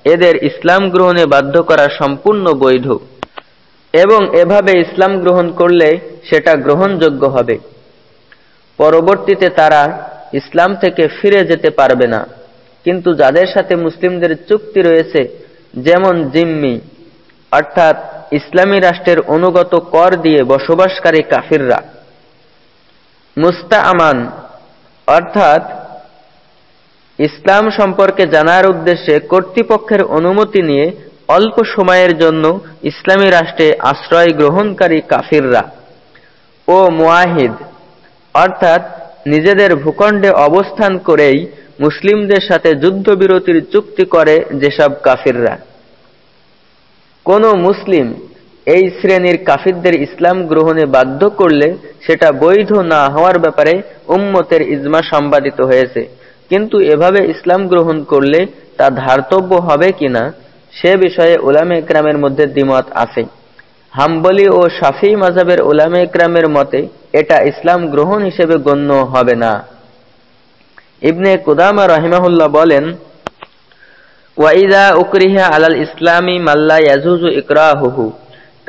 এদের ইসলাম গ্রহণে বাধ্য করা সম্পূর্ণ বৈধ। এবং এভাবে ইসলাম গ্রহণ করলে সেটা গ্রহণযোগ্য হবে। পরবর্তীতে তারা ইসলাম থেকে ফিরে যেতে পারবে না। কিন্তু যাদের সাথে মুসলিমদের চুক্তি রয়েছে, যেমন জিম্মি, অর্থাৎ ইসলামী রাষ্ট্রের অনুগত কর দিয়ে বসবাসকারী কাফিররা মুস্তা আমান অর্থাৎ, ইসলাম সম্পর্কে জানার উদ্দেশ্যে কর্তৃপক্ষের অনুমতি নিয়ে অল্প সময়ের জন্য ইসলামী রাষ্ট্রে আশ্রয় গ্রহণকারী কাফিররা ও মুয়াহিদ অর্থাৎ নিজেদের ভূখণ্ডে অবস্থান করেই মুসলিমদের সাথে যুদ্ধবিরতির চুক্তি করে যেসব কাফিররা। কোন মুসলিম এই শ্রেণির কাফিরদের ইসলাম গ্রহণে বাধ্য করলে সেটা বৈধ না হওয়ার ব্যাপারে উম্মতের ইজমা সম্পাদিত হয়েছে। কিন্তু এভাবে ইসলাম গ্রহণ করলে তা ধার্তব্য হবে কিনা, সে বিষয়ে ওলামে একরামের মধ্যে দ্বিমত আছে। হাম্বলি ও শাফি মাজাবের ওলামে একরামের মতে, এটা ইসলাম গ্রহণ হিসেবে গণ্য হবে না। ইবনে কুদামা রহিমাহুল্লাহ বলেন ওয়াইদা উকরিহা আলাল ইসলামী মাল্লা ইয়াজুজু ইকরাহুহু।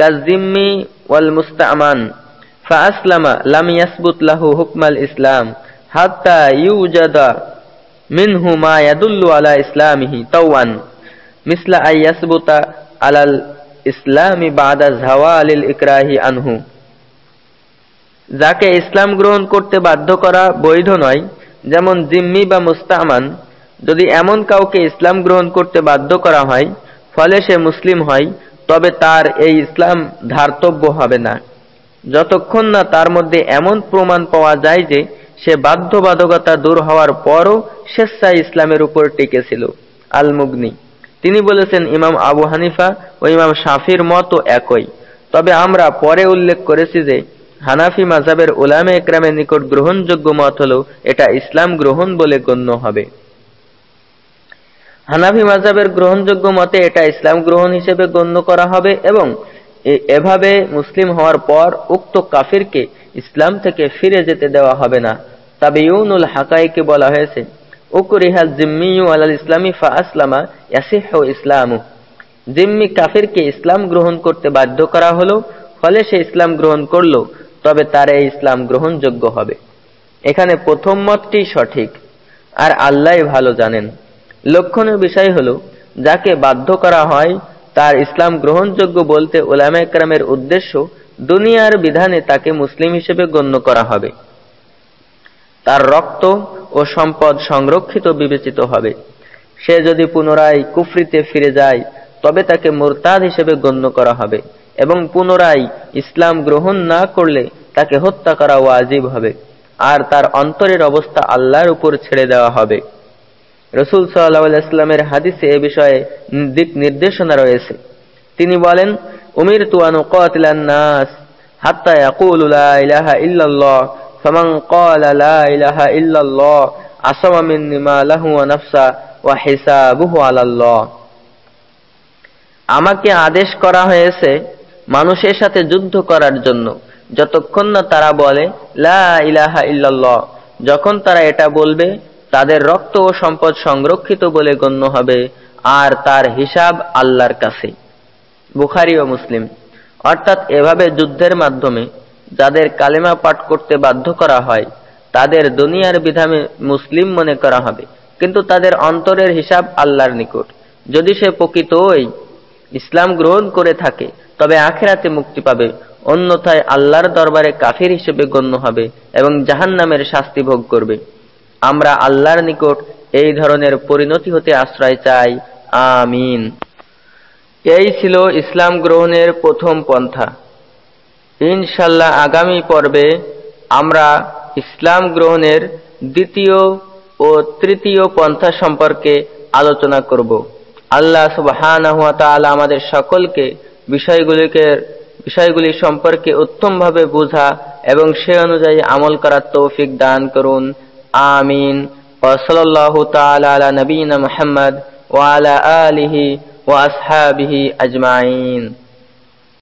কাজিম্মি ওয়াল মুস্তামান ফাআসলামা লাম ইয়াসবুত লাহু হুকমাল ইসলাম। হাত্তা ইউজাদা মিনহু মা ইয়াদুল্লু আলা ইসলামিহি তাওয়ান। মিসলা আই ইয়াসবুতা আলাল ইসলামি বাদা জাওয়ালিল ইকরাহি আনহু। যাকে ইসলাম গ্রহণ করতে বাধ্য করা বৈধ নয়, যেমন জিম্মি বা মুস্তামান, যদি এমন কাউকে ইসলাম গ্রহণ করতে বাধ্য করা হয়, ফলে সে মুসলিম হয় তবে তার এই ইসলাম ধার্তব্য হবে না। যতক্ষণ না তার মধ্যে এমন প্রমাণ পাওয়া যায় যে সে বাধ্যবাধকতা দূর হওয়ার পরও স্বেচ্ছায় ইসলামের উপর টিকেছিল। আল মুগনি তিনি বলেছেন, ইমাম আবু হানিফা ও ইমাম শাফির মতো একই। তবে আমরা পরে উল্লেখ করেছি যে হানাফি মাজাবের ওলামে একরামের নিকট গ্রহণযোগ্য মত হল, এটা ইসলাম গ্রহণ বলে গণ্য হবে। হানাফি মাজাবের গ্রহণযোগ্য মতে এটা ইসলাম গ্রহণ হিসেবে গণ্য করা হবে এবং এভাবে মুসলিম হওয়ার পর উক্ত কাফিরকে ইসলাম থেকে ফিরে যেতে দেওয়া হবে না। তবে ইউনুল হাকাইকে বলা হয়েছে, উকুরিহাল জিম্মিউ আলাল ইসলামী ফা আসলামা ইয়াসিহ ইসলামু। জিম্মি কাফিরকে ইসলাম গ্রহণ করতে বাধ্য করা হলো, ফলে সে ইসলাম গ্রহণ করল, তবে তার এই ইসলাম গ্রহণযোগ্য হবে। এখানে প্রথম মতটি সঠিক, আর আল্লাহ ভালো জানেন। লক্ষণীয় বিষয় হল, যাকে বাধ্য করা হয় তার ইসলাম গ্রহণযোগ্য বলতে ওলামা একরামের উদ্দেশ্য দুনিয়ার বিধানে তাকে মুসলিম হিসেবে গণ্য করা হবে। তার রক্ত ও সম্পদ সংরক্ষিত বিবেচিত হবে। সে যদি পুনরায় কুফরিতে ফিরে যায়, তবে তাকে মোরতাদ হিসেবে গণ্য করা হবে এবং পুনরায় ইসলাম গ্রহণ না করলে তাকে হত্যা করা ওয়াজিব হবে। আর তার অন্তরের অবস্থা আল্লাহর উপর ছেড়ে দেওয়া হবে। রসুল সাল্লাহামের হাদিসে এ বিষয়ে দিক নির্দেশনা রয়েছে। তিনি বলেন উমির তুয়ানু নাস হাত্তা ইয়াকুলু লা ইলাহা ইল্লাল্লাহ, ফামান ক্বালা লা ইলাহা ইল্লাল্লাহ, আসামা মিন্নি মা লাহু ওয়া নাফসা ওয়া হিসাবুহু আলাল্লাহ। আমাকে আদেশ করা হয়েছে মানুষের সাথে যুদ্ধ করার জন্য, যতক্ষণ না তারা বলে, লা ইলাহা ইল্লাল্লাহ। যখন তারা এটা বলবে তাদের রক্ত ও সম্পদ সংরক্ষিত বলে গণ্য হবে, আর তার হিসাব আল্লাহর কাছে। বুখারি ও মুসলিম। অর্থাৎ এভাবে যুদ্ধের মাধ্যমে যাদের কালেমা পাঠ করতে বাধ্য করা হয়, তাদের দুনিয়ার বিধানে মুসলিম মনে করা হবে। কিন্তু তাদের অন্তরের হিসাব আল্লাহর নিকট। যদি সে প্রকৃতই ইসলাম গ্রহণ করে থাকে, তবে আখেরাতে মুক্তি পাবে, অন্যথায় আল্লাহর দরবারে কাফির হিসেবে গণ্য হবে এবং জাহান নামের শাস্তি ভোগ করবে। আমরা আল্লাহর নিকট এই ধরনের পরিণতি হতে আশ্রয় চাই। আমিন। এই ছিল ইসলাম গ্রহণের প্রথম পন্থা। ইনশাল্লাহ আগামী পর্বে আমরা ইসলাম গ্রহণের দ্বিতীয় ও তৃতীয় পন্থা সম্পর্কে আলোচনা করব। আল্লাহ সুবহান আমাদের সকলকে বিষয়গুলিকে, বিষয়গুলি সম্পর্কে উত্তমভাবে বোঝা এবং সে অনুযায়ী আমল করার তৌফিক দান করুন। আমিন ওসলাল্লাহু তাআলা আলা নবীনা মুহাম্মদ ওয়া আলা আলিহি ওয়া আসহাবিহি আজমাইন